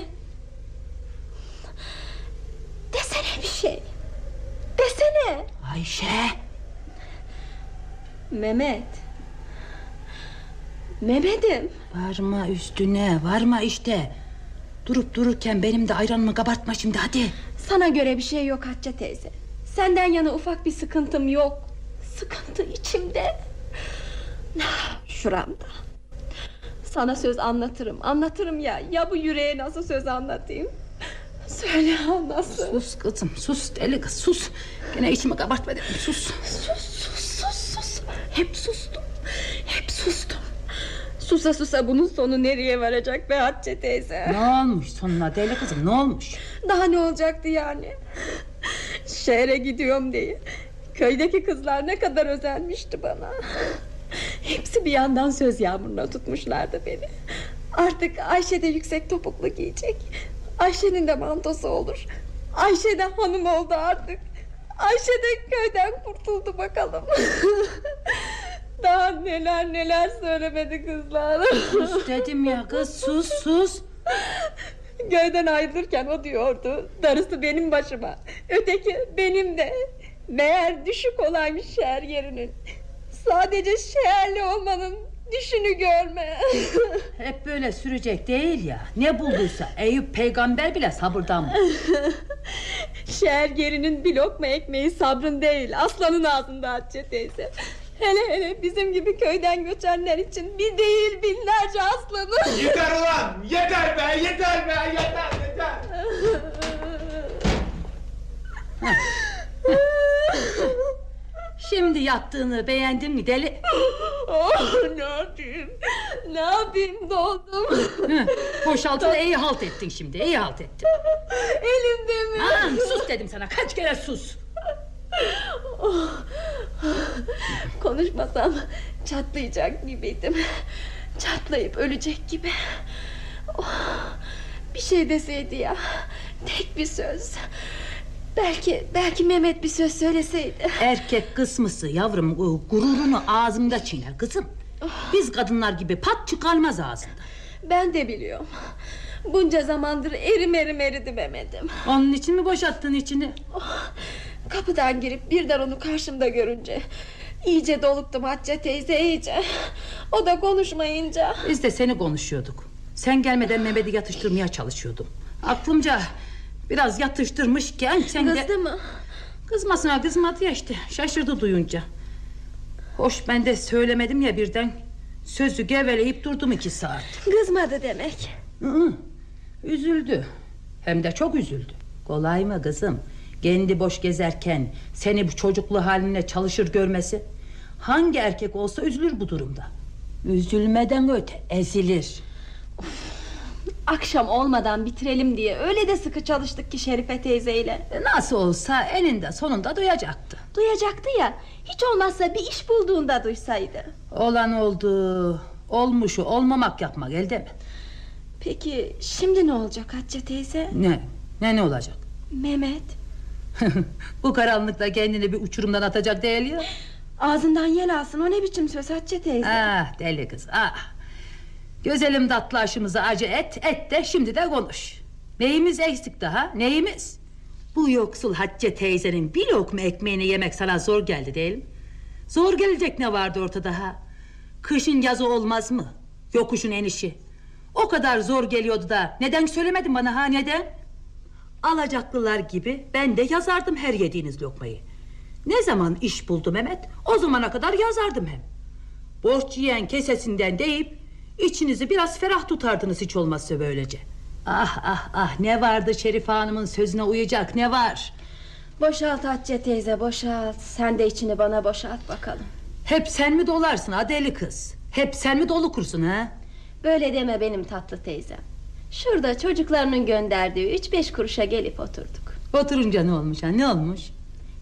[SPEAKER 4] Desene bir şey. Desene.
[SPEAKER 5] Ayşe.
[SPEAKER 4] Mehmet. Mehmet'im.
[SPEAKER 5] Varma üstüne varma işte. Durup dururken benim de ayranımı kabartma şimdi hadi.
[SPEAKER 4] Sana göre bir şey yok Hatice teyze. Senden yana ufak bir sıkıntım yok. Sıkıntı içimde. Şuramda. Sana söz anlatırım. Anlatırım ya. Ya bu yüreğe nasıl söz anlatayım? [LAUGHS] Söyle nasıl?
[SPEAKER 5] Sus kızım sus deli kız sus. Gene içimi kabartma dedim sus.
[SPEAKER 4] Sus sus sus sus. Hep sustum. Hep sustum. Susa susa bunun sonu nereye varacak be Hatice teyze?
[SPEAKER 5] Ne olmuş sonuna deli kızım ne olmuş?
[SPEAKER 4] Daha ne olacaktı yani? Şehre gidiyorum diye. Köydeki kızlar ne kadar özenmişti bana. Hepsi bir yandan söz yağmuruna tutmuşlardı beni. Artık Ayşe de yüksek topuklu giyecek. Ayşe'nin de mantosu olur. Ayşe de hanım oldu artık. Ayşe de köyden kurtuldu bakalım. [LAUGHS] Daha neler neler söylemedi kızlar.
[SPEAKER 5] Sus dedim ya kız sus sus.
[SPEAKER 4] Köyden ayrılırken o diyordu Darısı benim başıma Öteki benim de Meğer düşük olaymış şehir yerinin Sadece şehirli olmanın Düşünü görme. [LAUGHS]
[SPEAKER 5] Hep böyle sürecek değil ya. Ne bulduysa Eyüp peygamber bile sabırdan mı? [LAUGHS]
[SPEAKER 4] Şehir yerinin bir lokma ekmeği sabrın değil Aslanın ağzında Hatice teyze. Hele hele bizim gibi köyden göçenler için Bir değil binlerce aslanı. [LAUGHS]
[SPEAKER 3] Yeter ulan! Yeter be! Yeter be! Yeter yeter.
[SPEAKER 5] Şimdi yattığını beğendin mi deli?
[SPEAKER 4] Oh, [LAUGHS] ne yapayım? Ne yapayım doldum.
[SPEAKER 5] Boşaltın [LAUGHS] iyi halt ettin şimdi iyi halt ettin. [LAUGHS]
[SPEAKER 4] Elimde mi?
[SPEAKER 5] Aman sus dedim sana kaç kere sus.
[SPEAKER 4] Konuşmasam çatlayacak gibiydim. Çatlayıp ölecek gibi. Oh, bir şey deseydi ya. Tek bir söz. Belki belki Mehmet bir söz söyleseydi.
[SPEAKER 5] Erkek kısmısı yavrum gururunu ağzında çiğner kızım. Biz kadınlar gibi pat çıkarmaz ağzında.
[SPEAKER 4] Ben de biliyorum. Bunca zamandır erim erim eridi Mehmet'im.
[SPEAKER 5] Onun için mi boşalttın içini?
[SPEAKER 4] Kapıdan girip birden onu karşımda görünce iyice doluktum Hatice teyze iyice. O da konuşmayınca
[SPEAKER 5] Biz de seni konuşuyorduk. Sen gelmeden Mehmet'i yatıştırmaya çalışıyordum. Aklımca biraz yatıştırmışken sen de...
[SPEAKER 4] kızdı mı?
[SPEAKER 5] Kızmasına kızmadı ya işte şaşırdı duyunca. Hoş ben de söylemedim ya birden. Sözü geveleyip durdum iki saat.
[SPEAKER 4] Kızmadı demek.
[SPEAKER 5] Hı hı. Üzüldü. Hem de çok üzüldü. Kolay mı kızım? Kendi boş gezerken seni bu çocuklu haline çalışır görmesi. Hangi erkek olsa üzülür bu durumda. Üzülmeden öte ezilir.
[SPEAKER 4] Akşam olmadan bitirelim diye öyle de sıkı çalıştık ki Şerife teyzeyle.
[SPEAKER 5] Nasıl olsa eninde sonunda duyacaktı.
[SPEAKER 4] Duyacaktı ya. Hiç olmazsa bir iş bulduğunda duysaydı.
[SPEAKER 5] Olan oldu. Olmuşu olmamak yapmak elde mi?
[SPEAKER 4] Peki şimdi ne olacak Hatice teyze?
[SPEAKER 5] Ne? Ne ne olacak?
[SPEAKER 4] Mehmet [LAUGHS]
[SPEAKER 5] bu karanlıkta kendini bir uçurumdan atacak değil ya.
[SPEAKER 4] ağzından yel alsın o ne biçim söz Hatice teyze?
[SPEAKER 5] Ah deli kız ah. Gözelim tatlı aşımızı acı et et de şimdi de konuş. Neyimiz eksik daha neyimiz? Bu yoksul Hatice teyzenin bir lokma ekmeğini yemek sana zor geldi değil mi? Zor gelecek ne vardı ortada ha? Kışın yazı olmaz mı? Yokuşun enişi. O kadar zor geliyordu da neden söylemedin bana ha neden? Alacaklılar gibi ben de yazardım her yediğiniz lokmayı. Ne zaman iş buldu Mehmet o zamana kadar yazardım hem. Borç yiyen kesesinden deyip içinizi biraz ferah tutardınız hiç olmazsa böylece. Ah ah ah ne vardı Şerif Hanım'ın sözüne uyacak ne var?
[SPEAKER 4] Boşalt Hatice teyze boşalt. Sen de içini bana boşalt bakalım.
[SPEAKER 5] Hep sen mi dolarsın ha deli kız? Hep sen mi dolu kursun ha?
[SPEAKER 4] Böyle deme benim tatlı teyzem. Şurada çocuklarının gönderdiği üç beş kuruşa gelip oturduk.
[SPEAKER 5] Oturunca ne olmuş ha ne olmuş?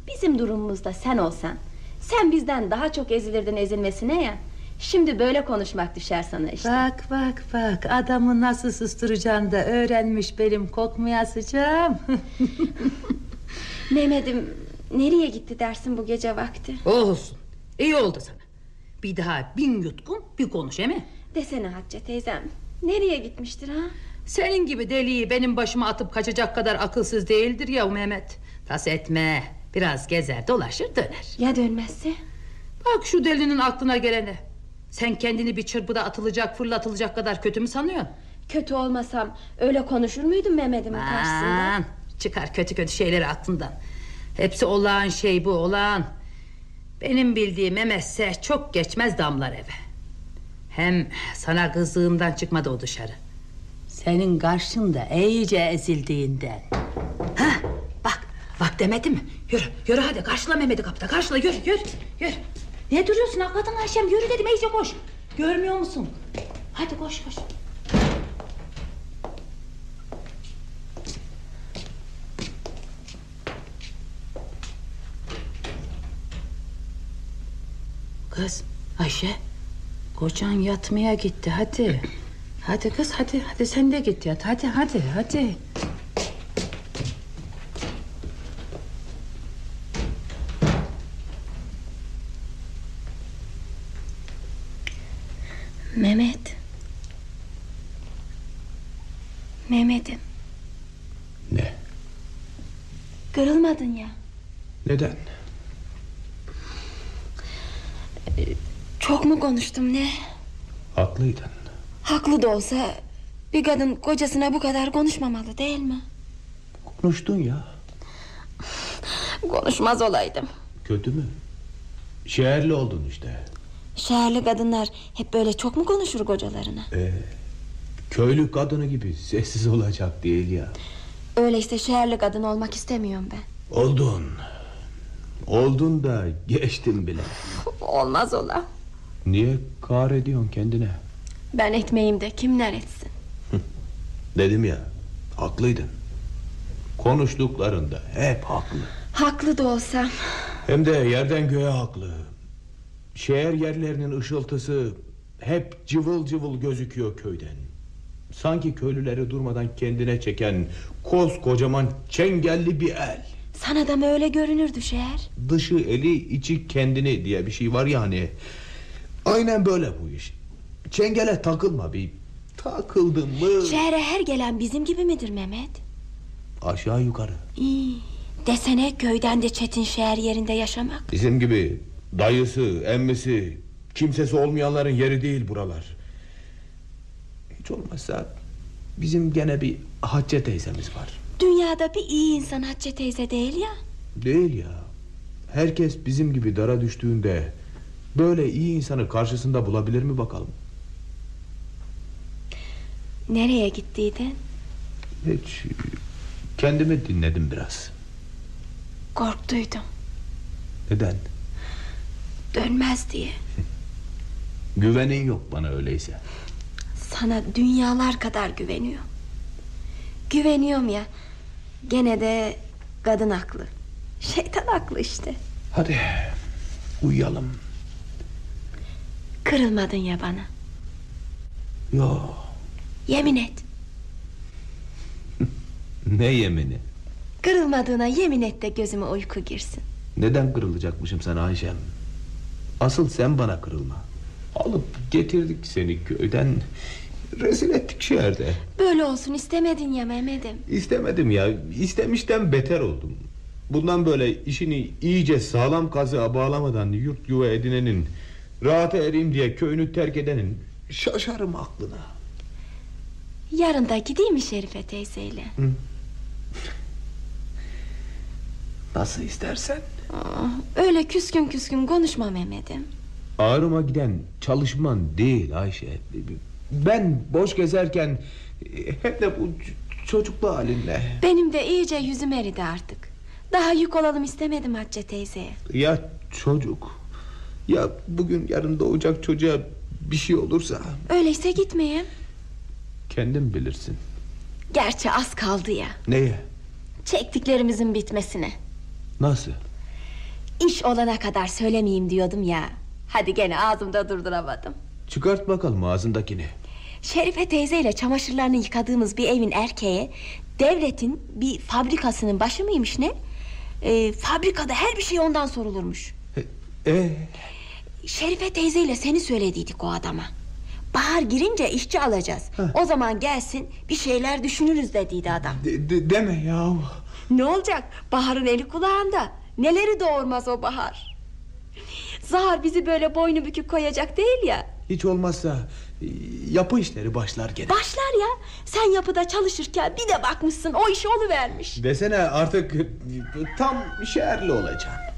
[SPEAKER 4] Bizim durumumuzda sen olsan sen bizden daha çok ezilirdin ezilmesine ya. Şimdi böyle konuşmak düşer sana işte.
[SPEAKER 5] Bak bak bak adamı nasıl susturacağını da öğrenmiş benim kokmaya sıcağım. [LAUGHS]
[SPEAKER 4] Mehmet'im nereye gitti dersin bu gece vakti?
[SPEAKER 5] Olsun iyi oldu sana. Bir daha bin yutkun bir konuş mi?
[SPEAKER 4] Desene Hatice teyzem. Nereye gitmiştir ha?
[SPEAKER 5] Senin gibi deliyi benim başıma atıp kaçacak kadar akılsız değildir ya Mehmet. Tas etme. Biraz gezer dolaşır döner.
[SPEAKER 4] Ya dönmezse?
[SPEAKER 5] Bak şu delinin aklına gelene. Sen kendini bir çırpıda atılacak fırlatılacak kadar kötü mü sanıyorsun?
[SPEAKER 4] Kötü olmasam öyle konuşur muydun Mehmet'imin karşısında?
[SPEAKER 5] Çıkar kötü kötü şeyleri aklından. Hepsi olağan şey bu olağan. Benim bildiğim emezse çok geçmez damlar eve. Hem sana kızığımdan çıkmadı o dışarı. Senin karşında iyice ezildiğinden. Ha, bak, bak demedim mi? Yürü, yürü hadi karşıla Mehmet'i kapıda. Karşıla yürü, yürü, yürü. Ne duruyorsun hakikaten Ayşem? Yürü dedim iyice koş. Görmüyor musun? Hadi koş koş. Kız Ayşe Kocan yatmaya gitti hadi Hadi kız hadi hadi sen de git yat hadi hadi hadi
[SPEAKER 4] Mehmet. Mehmet'im
[SPEAKER 3] Ne?
[SPEAKER 4] kırılmadın ya.
[SPEAKER 3] Neden?
[SPEAKER 4] Çok mu konuştum ne?
[SPEAKER 3] Haklıydın.
[SPEAKER 4] Haklı da olsa bir kadın kocasına bu kadar konuşmamalı değil mi?
[SPEAKER 3] Konuştun ya.
[SPEAKER 4] Konuşmaz olaydım.
[SPEAKER 3] Kötü mü? Şehirli oldun işte.
[SPEAKER 4] Şehirli kadınlar hep böyle çok mu konuşur kocalarına?
[SPEAKER 3] Ee, köylü kadını gibi sessiz olacak değil ya.
[SPEAKER 4] Öyleyse şehirli kadın olmak istemiyorum ben.
[SPEAKER 3] Oldun. Oldun da geçtin bile.
[SPEAKER 4] Olmaz ola.
[SPEAKER 3] Niye kar ediyorsun kendine?
[SPEAKER 4] Ben etmeyeyim de kimler etsin?
[SPEAKER 3] Dedim ya, haklıydın. Konuştuklarında hep haklı.
[SPEAKER 4] Haklı da olsam
[SPEAKER 3] Hem de yerden göğe haklı. Şehir yerlerinin ışıltısı hep cıvıl cıvıl gözüküyor köyden. Sanki köylüleri durmadan kendine çeken koskocaman çengelli bir el.
[SPEAKER 4] sana da mı öyle görünürdü şehir?
[SPEAKER 3] Dışı eli içi kendini diye bir şey var ya hani. Aynen böyle bu iş. Çengele takılma bir. Takıldın mı
[SPEAKER 4] Şehre her gelen bizim gibi midir Mehmet?
[SPEAKER 3] aşağı yukarı.
[SPEAKER 4] İyi. Desene köyden de çetin şehir yerinde yaşamak.
[SPEAKER 3] Bizim gibi dayısı, emmisi, kimsesi olmayanların yeri değil buralar. Hiç olmazsa bizim gene bir Hacce teyzemiz var.
[SPEAKER 4] Dünyada bir iyi insan Hatice teyze değil ya.
[SPEAKER 3] Değil ya. Herkes bizim gibi dara düştüğünde böyle iyi insanı karşısında bulabilir mi bakalım?
[SPEAKER 4] Nereye gittiydin?
[SPEAKER 3] Hiç kendimi dinledim biraz.
[SPEAKER 4] Korktuydum.
[SPEAKER 3] Neden?
[SPEAKER 4] Dönmez diye. [LAUGHS]
[SPEAKER 3] Güvenin yok bana öyleyse.
[SPEAKER 4] Sana dünyalar kadar güveniyor. Güveniyorum ya. Gene de kadın haklı. Şeytan haklı işte.
[SPEAKER 3] Hadi uyuyalım.
[SPEAKER 4] Kırılmadın ya bana.
[SPEAKER 3] Yo,
[SPEAKER 4] Yemin et. [LAUGHS]
[SPEAKER 3] ne yemini?
[SPEAKER 4] Kırılmadığına yemin et de gözüme uyku girsin.
[SPEAKER 3] Neden kırılacakmışım sana Ayşem? Asıl sen bana kırılma. Alıp getirdik seni köyden. Rezil ettik şehirde.
[SPEAKER 4] Böyle olsun istemedin ya Mehmet'im.
[SPEAKER 3] İstemedim ya. İstemişten beter oldum. Bundan böyle işini iyice sağlam kazığa bağlamadan yurt yuva edinenin... ...rahata ereyim diye köyünü terk edenin... ...şaşarım aklına.
[SPEAKER 4] Yarın da gideyim mi Şerife teyzeyle? [LAUGHS]
[SPEAKER 3] Nasıl istersen.
[SPEAKER 4] Aa, öyle küskün küskün konuşma Mehmet'im.
[SPEAKER 3] Ağrıma giden çalışman değil Ayşe. Ben boş gezerken hep de bu çocuklu halinle.
[SPEAKER 4] Benim de iyice yüzüm eridi artık. Daha yük olalım istemedim Hatice teyzeye.
[SPEAKER 3] Ya çocuk ya bugün yarın doğacak çocuğa bir şey olursa
[SPEAKER 4] Öyleyse gitmeyeyim.
[SPEAKER 3] kendin bilirsin.
[SPEAKER 4] Gerçi az kaldı ya.
[SPEAKER 3] Neye?
[SPEAKER 4] Çektiklerimizin bitmesine.
[SPEAKER 3] Nasıl?
[SPEAKER 4] İş olana kadar söylemeyeyim diyordum ya. Hadi gene ağzımda durduramadım.
[SPEAKER 3] Çıkart bakalım ağzındakini.
[SPEAKER 4] Şerife teyzeyle çamaşırlarını yıkadığımız bir evin erkeğe... ...devletin bir fabrikasının başı mıymış ne? Ee, fabrikada her bir şey ondan sorulurmuş.
[SPEAKER 3] E,
[SPEAKER 4] Şerife teyzeyle seni söylediydik o adama. Bahar girince işçi alacağız. O zaman gelsin bir şeyler düşünürüz dediydi adam.
[SPEAKER 3] de- de- deme ya.
[SPEAKER 4] Ne olacak? Bahar'ın eli kulağında. Neleri doğurmaz o Bahar. Zahar bizi böyle boynu bükük koyacak değil ya.
[SPEAKER 3] Hiç olmazsa e, yapı işleri başlar gene.
[SPEAKER 4] Başlar ya. Sen yapıda çalışırken bir de bakmışsın o iş vermiş.
[SPEAKER 3] Desene artık e, tam şehirli olacağım.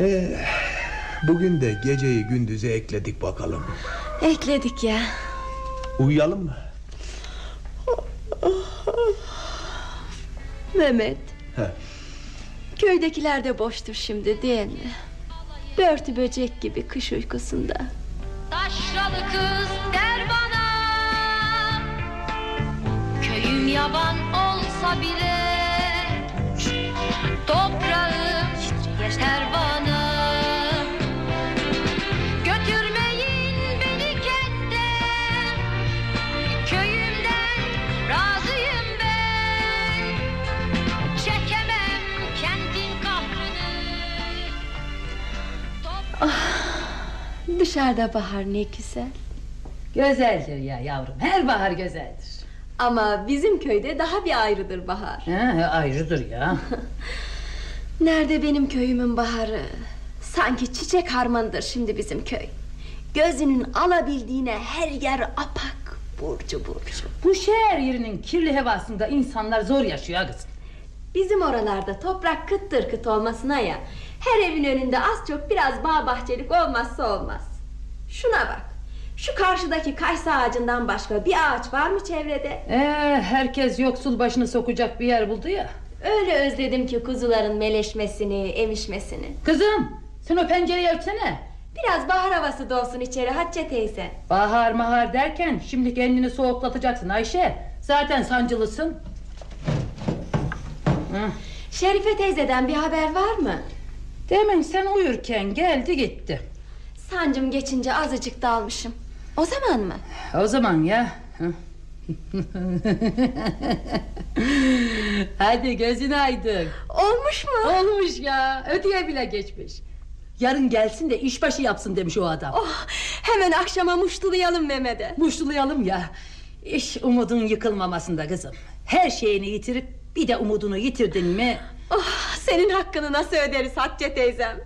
[SPEAKER 3] Eh, bugün de geceyi gündüze ekledik bakalım.
[SPEAKER 4] Ekledik ya.
[SPEAKER 3] Uyuyalım mı?
[SPEAKER 4] Mehmet.
[SPEAKER 3] He.
[SPEAKER 4] Köydekiler de boştur şimdi değil mi? Börtü böcek gibi kış uykusunda.
[SPEAKER 2] Taşralı kız der bana Köyüm yaban olsa bile Toprağım yeter bana
[SPEAKER 4] Dışarıda bahar ne güzel.
[SPEAKER 5] Güzeldir ya yavrum. Her bahar güzeldir.
[SPEAKER 4] Ama bizim köyde daha bir ayrıdır bahar.
[SPEAKER 5] Ha, ayrıdır ya. [LAUGHS]
[SPEAKER 4] Nerede benim köyümün baharı? Sanki çiçek harmanıdır şimdi bizim köy. Gözünün alabildiğine her yer apak, burcu burcu.
[SPEAKER 5] Bu şehir yerinin kirli havasında insanlar zor yaşıyor kızım.
[SPEAKER 4] Bizim oralarda toprak kıttır kıt olmasına ya. Her evin önünde az çok biraz bağ bahçelik olmazsa olmaz. Şuna bak. Şu karşıdaki kayısı ağacından başka bir ağaç var mı çevrede?
[SPEAKER 5] Ee, herkes yoksul başını sokacak bir yer buldu ya.
[SPEAKER 4] Öyle özledim ki kuzuların meleşmesini, emişmesini.
[SPEAKER 5] Kızım sen o pencereyi örtsene.
[SPEAKER 4] Biraz bahar havası dolsun içeri Hatice teyze.
[SPEAKER 5] Bahar mahar derken şimdi kendini soğuklatacaksın Ayşe. Zaten sancılısın. Hı.
[SPEAKER 4] Şerife teyzeden bir haber var mı?
[SPEAKER 5] Demin sen uyurken geldi gitti.
[SPEAKER 4] Sancım geçince azıcık dalmışım. O zaman mı?
[SPEAKER 5] O zaman ya. Hadi gözün aydın.
[SPEAKER 4] Olmuş mu?
[SPEAKER 5] Olmuş ya. Öteye bile geçmiş. Yarın gelsin de işbaşı yapsın demiş o adam.
[SPEAKER 4] Oh, hemen akşama muştulayalım Mehmet'e.
[SPEAKER 5] Muştulayalım ya. İş umudun yıkılmamasında kızım. Her şeyini yitirip bir de umudunu yitirdin mi?
[SPEAKER 4] Oh, senin hakkını nasıl öderiz Hatice teyzem?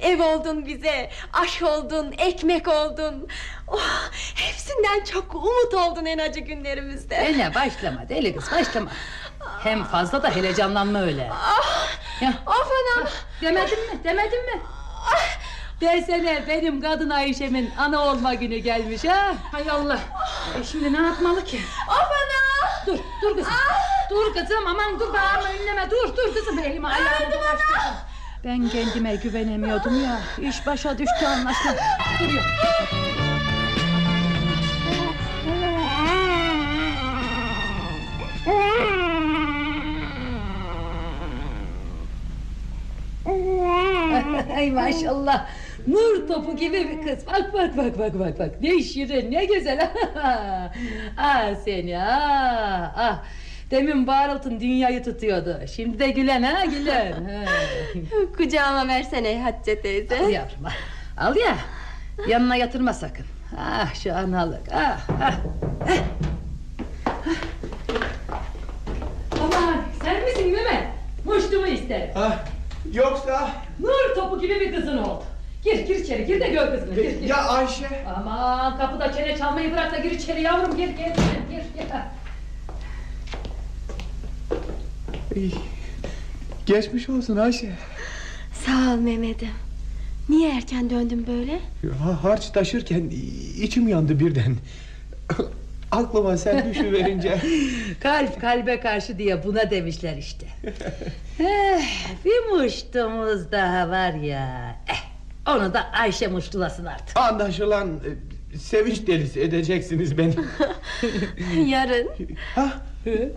[SPEAKER 4] Ev oldun bize, aş oldun, ekmek oldun. Oh, hepsinden çok umut oldun en acı günlerimizde.
[SPEAKER 5] Öyle başlama deli kız başlama. Hem fazla da heyecanlanma öyle. Ya,
[SPEAKER 4] Of anam.
[SPEAKER 5] demedim mi demedim mi? Desene benim kadın Ayşe'min ana olma günü gelmiş ha. Hay Allah. E şimdi ne yapmalı ki?
[SPEAKER 4] Of anam.
[SPEAKER 5] Dur dur kızım. Dur kızım aman dur bağırma önleme dur dur kızım elimi ayağımı. Ben kendime güvenemiyordum ya. İş başa düştü anlaşılan. Duruyor. Ay maşallah. Nur topu gibi bir kız. Bak bak bak bak bak bak. Ne şirin ne güzel. [LAUGHS] ah seni ah ah. Demin bağırıltın dünyayı tutuyordu. Şimdi de gülen ha gülen. [LAUGHS]
[SPEAKER 4] Kucağıma versene Hatice
[SPEAKER 5] al
[SPEAKER 4] teyze.
[SPEAKER 5] yavrum al. Al ya. Yanına yatırma sakın. Ah şu analık ah ah. eh. Aman sen misin Mehmet? Muştumu isterim.
[SPEAKER 3] Ah, yoksa
[SPEAKER 5] Nur topu gibi bir kızın oldu. Gir gir içeri gir de gör kızını gir, gir.
[SPEAKER 3] ya Ayşe
[SPEAKER 5] Aman kapıda çene çalmayı bırak da gir içeri yavrum gir gir gir gir.
[SPEAKER 3] Ey, Geçmiş olsun Ayşe
[SPEAKER 4] Sağ ol Mehmet'im. Niye erken döndün böyle?
[SPEAKER 3] Ha, harç taşırken içim yandı birden. Aklıma sen [LAUGHS] düşüverince.
[SPEAKER 5] Kalp kalbe karşı diye buna demişler işte. [LAUGHS] eh, bir muştumuz daha var ya. Eh, onu da Ayşe muştulasın artık.
[SPEAKER 3] Anlaşılan e, sevinç delisi edeceksiniz beni. [LAUGHS]
[SPEAKER 4] Yarın.
[SPEAKER 3] ha?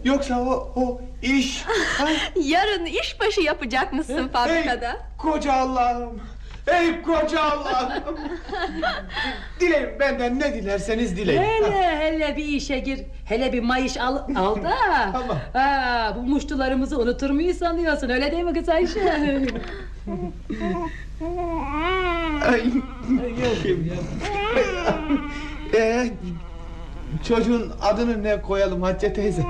[SPEAKER 3] Yoksa o, o iş... Ha?
[SPEAKER 4] Yarın işbaşı yapacak mısın
[SPEAKER 3] Ey koca Allah'ım. Ey koca Allah'ım. Dileyin benden ne dilerseniz dileyin.
[SPEAKER 5] Hele hele bir işe gir. Hele bir mayış al, al da. [LAUGHS]
[SPEAKER 3] Tamam.
[SPEAKER 5] Ha, bu muştularımızı unutur muyuz sanıyorsun öyle değil mi kız Ayşe?
[SPEAKER 3] Ay. Ee, çocuğun adını ne koyalım Hatice teyze?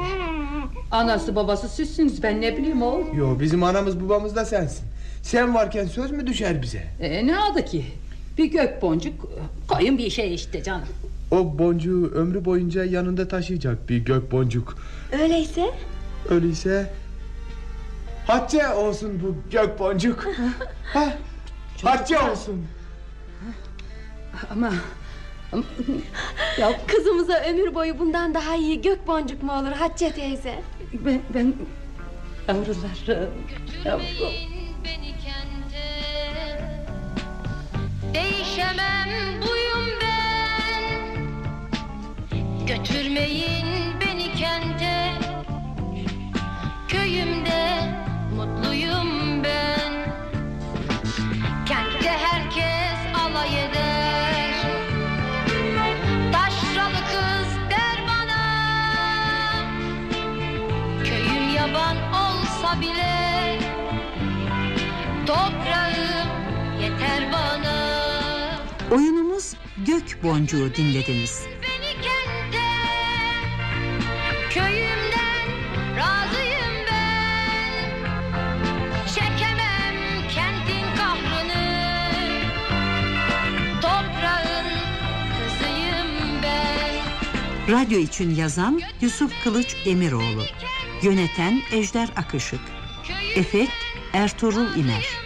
[SPEAKER 5] Anası babası sizsiniz ben ne bileyim oğlum.
[SPEAKER 3] Yo bizim anamız babamız da sensin. Sen varken söz mü düşer bize?
[SPEAKER 5] E, ne adı ki? Bir gök boncuk koyun bir şey işte canım.
[SPEAKER 3] O boncuğu ömrü boyunca yanında taşıyacak bir gök boncuk.
[SPEAKER 4] Öyleyse
[SPEAKER 3] Öyleyse Hatice olsun bu gök boncuk. [LAUGHS] ha? Hatice olsun.
[SPEAKER 5] Ama, ama ya
[SPEAKER 4] kızımıza ömür boyu bundan daha iyi gök boncuk mu olur Hatice teyze?
[SPEAKER 5] ben ben yavrularım yavrum.
[SPEAKER 2] Değişemem buyum ben. Götürmeyin beni kente. Köyümde mutluyum ben. Kentte herkes alay eder. Taşralı kız der bana Köyüm yaban olsa bile Toprağım
[SPEAKER 1] Oyunumuz Gök Boncuğu dinlediniz. Radyo için yazan Yusuf Kılıç Emiroğlu. Yöneten Ejder Akışık. Efekt Ertuğrul İmer.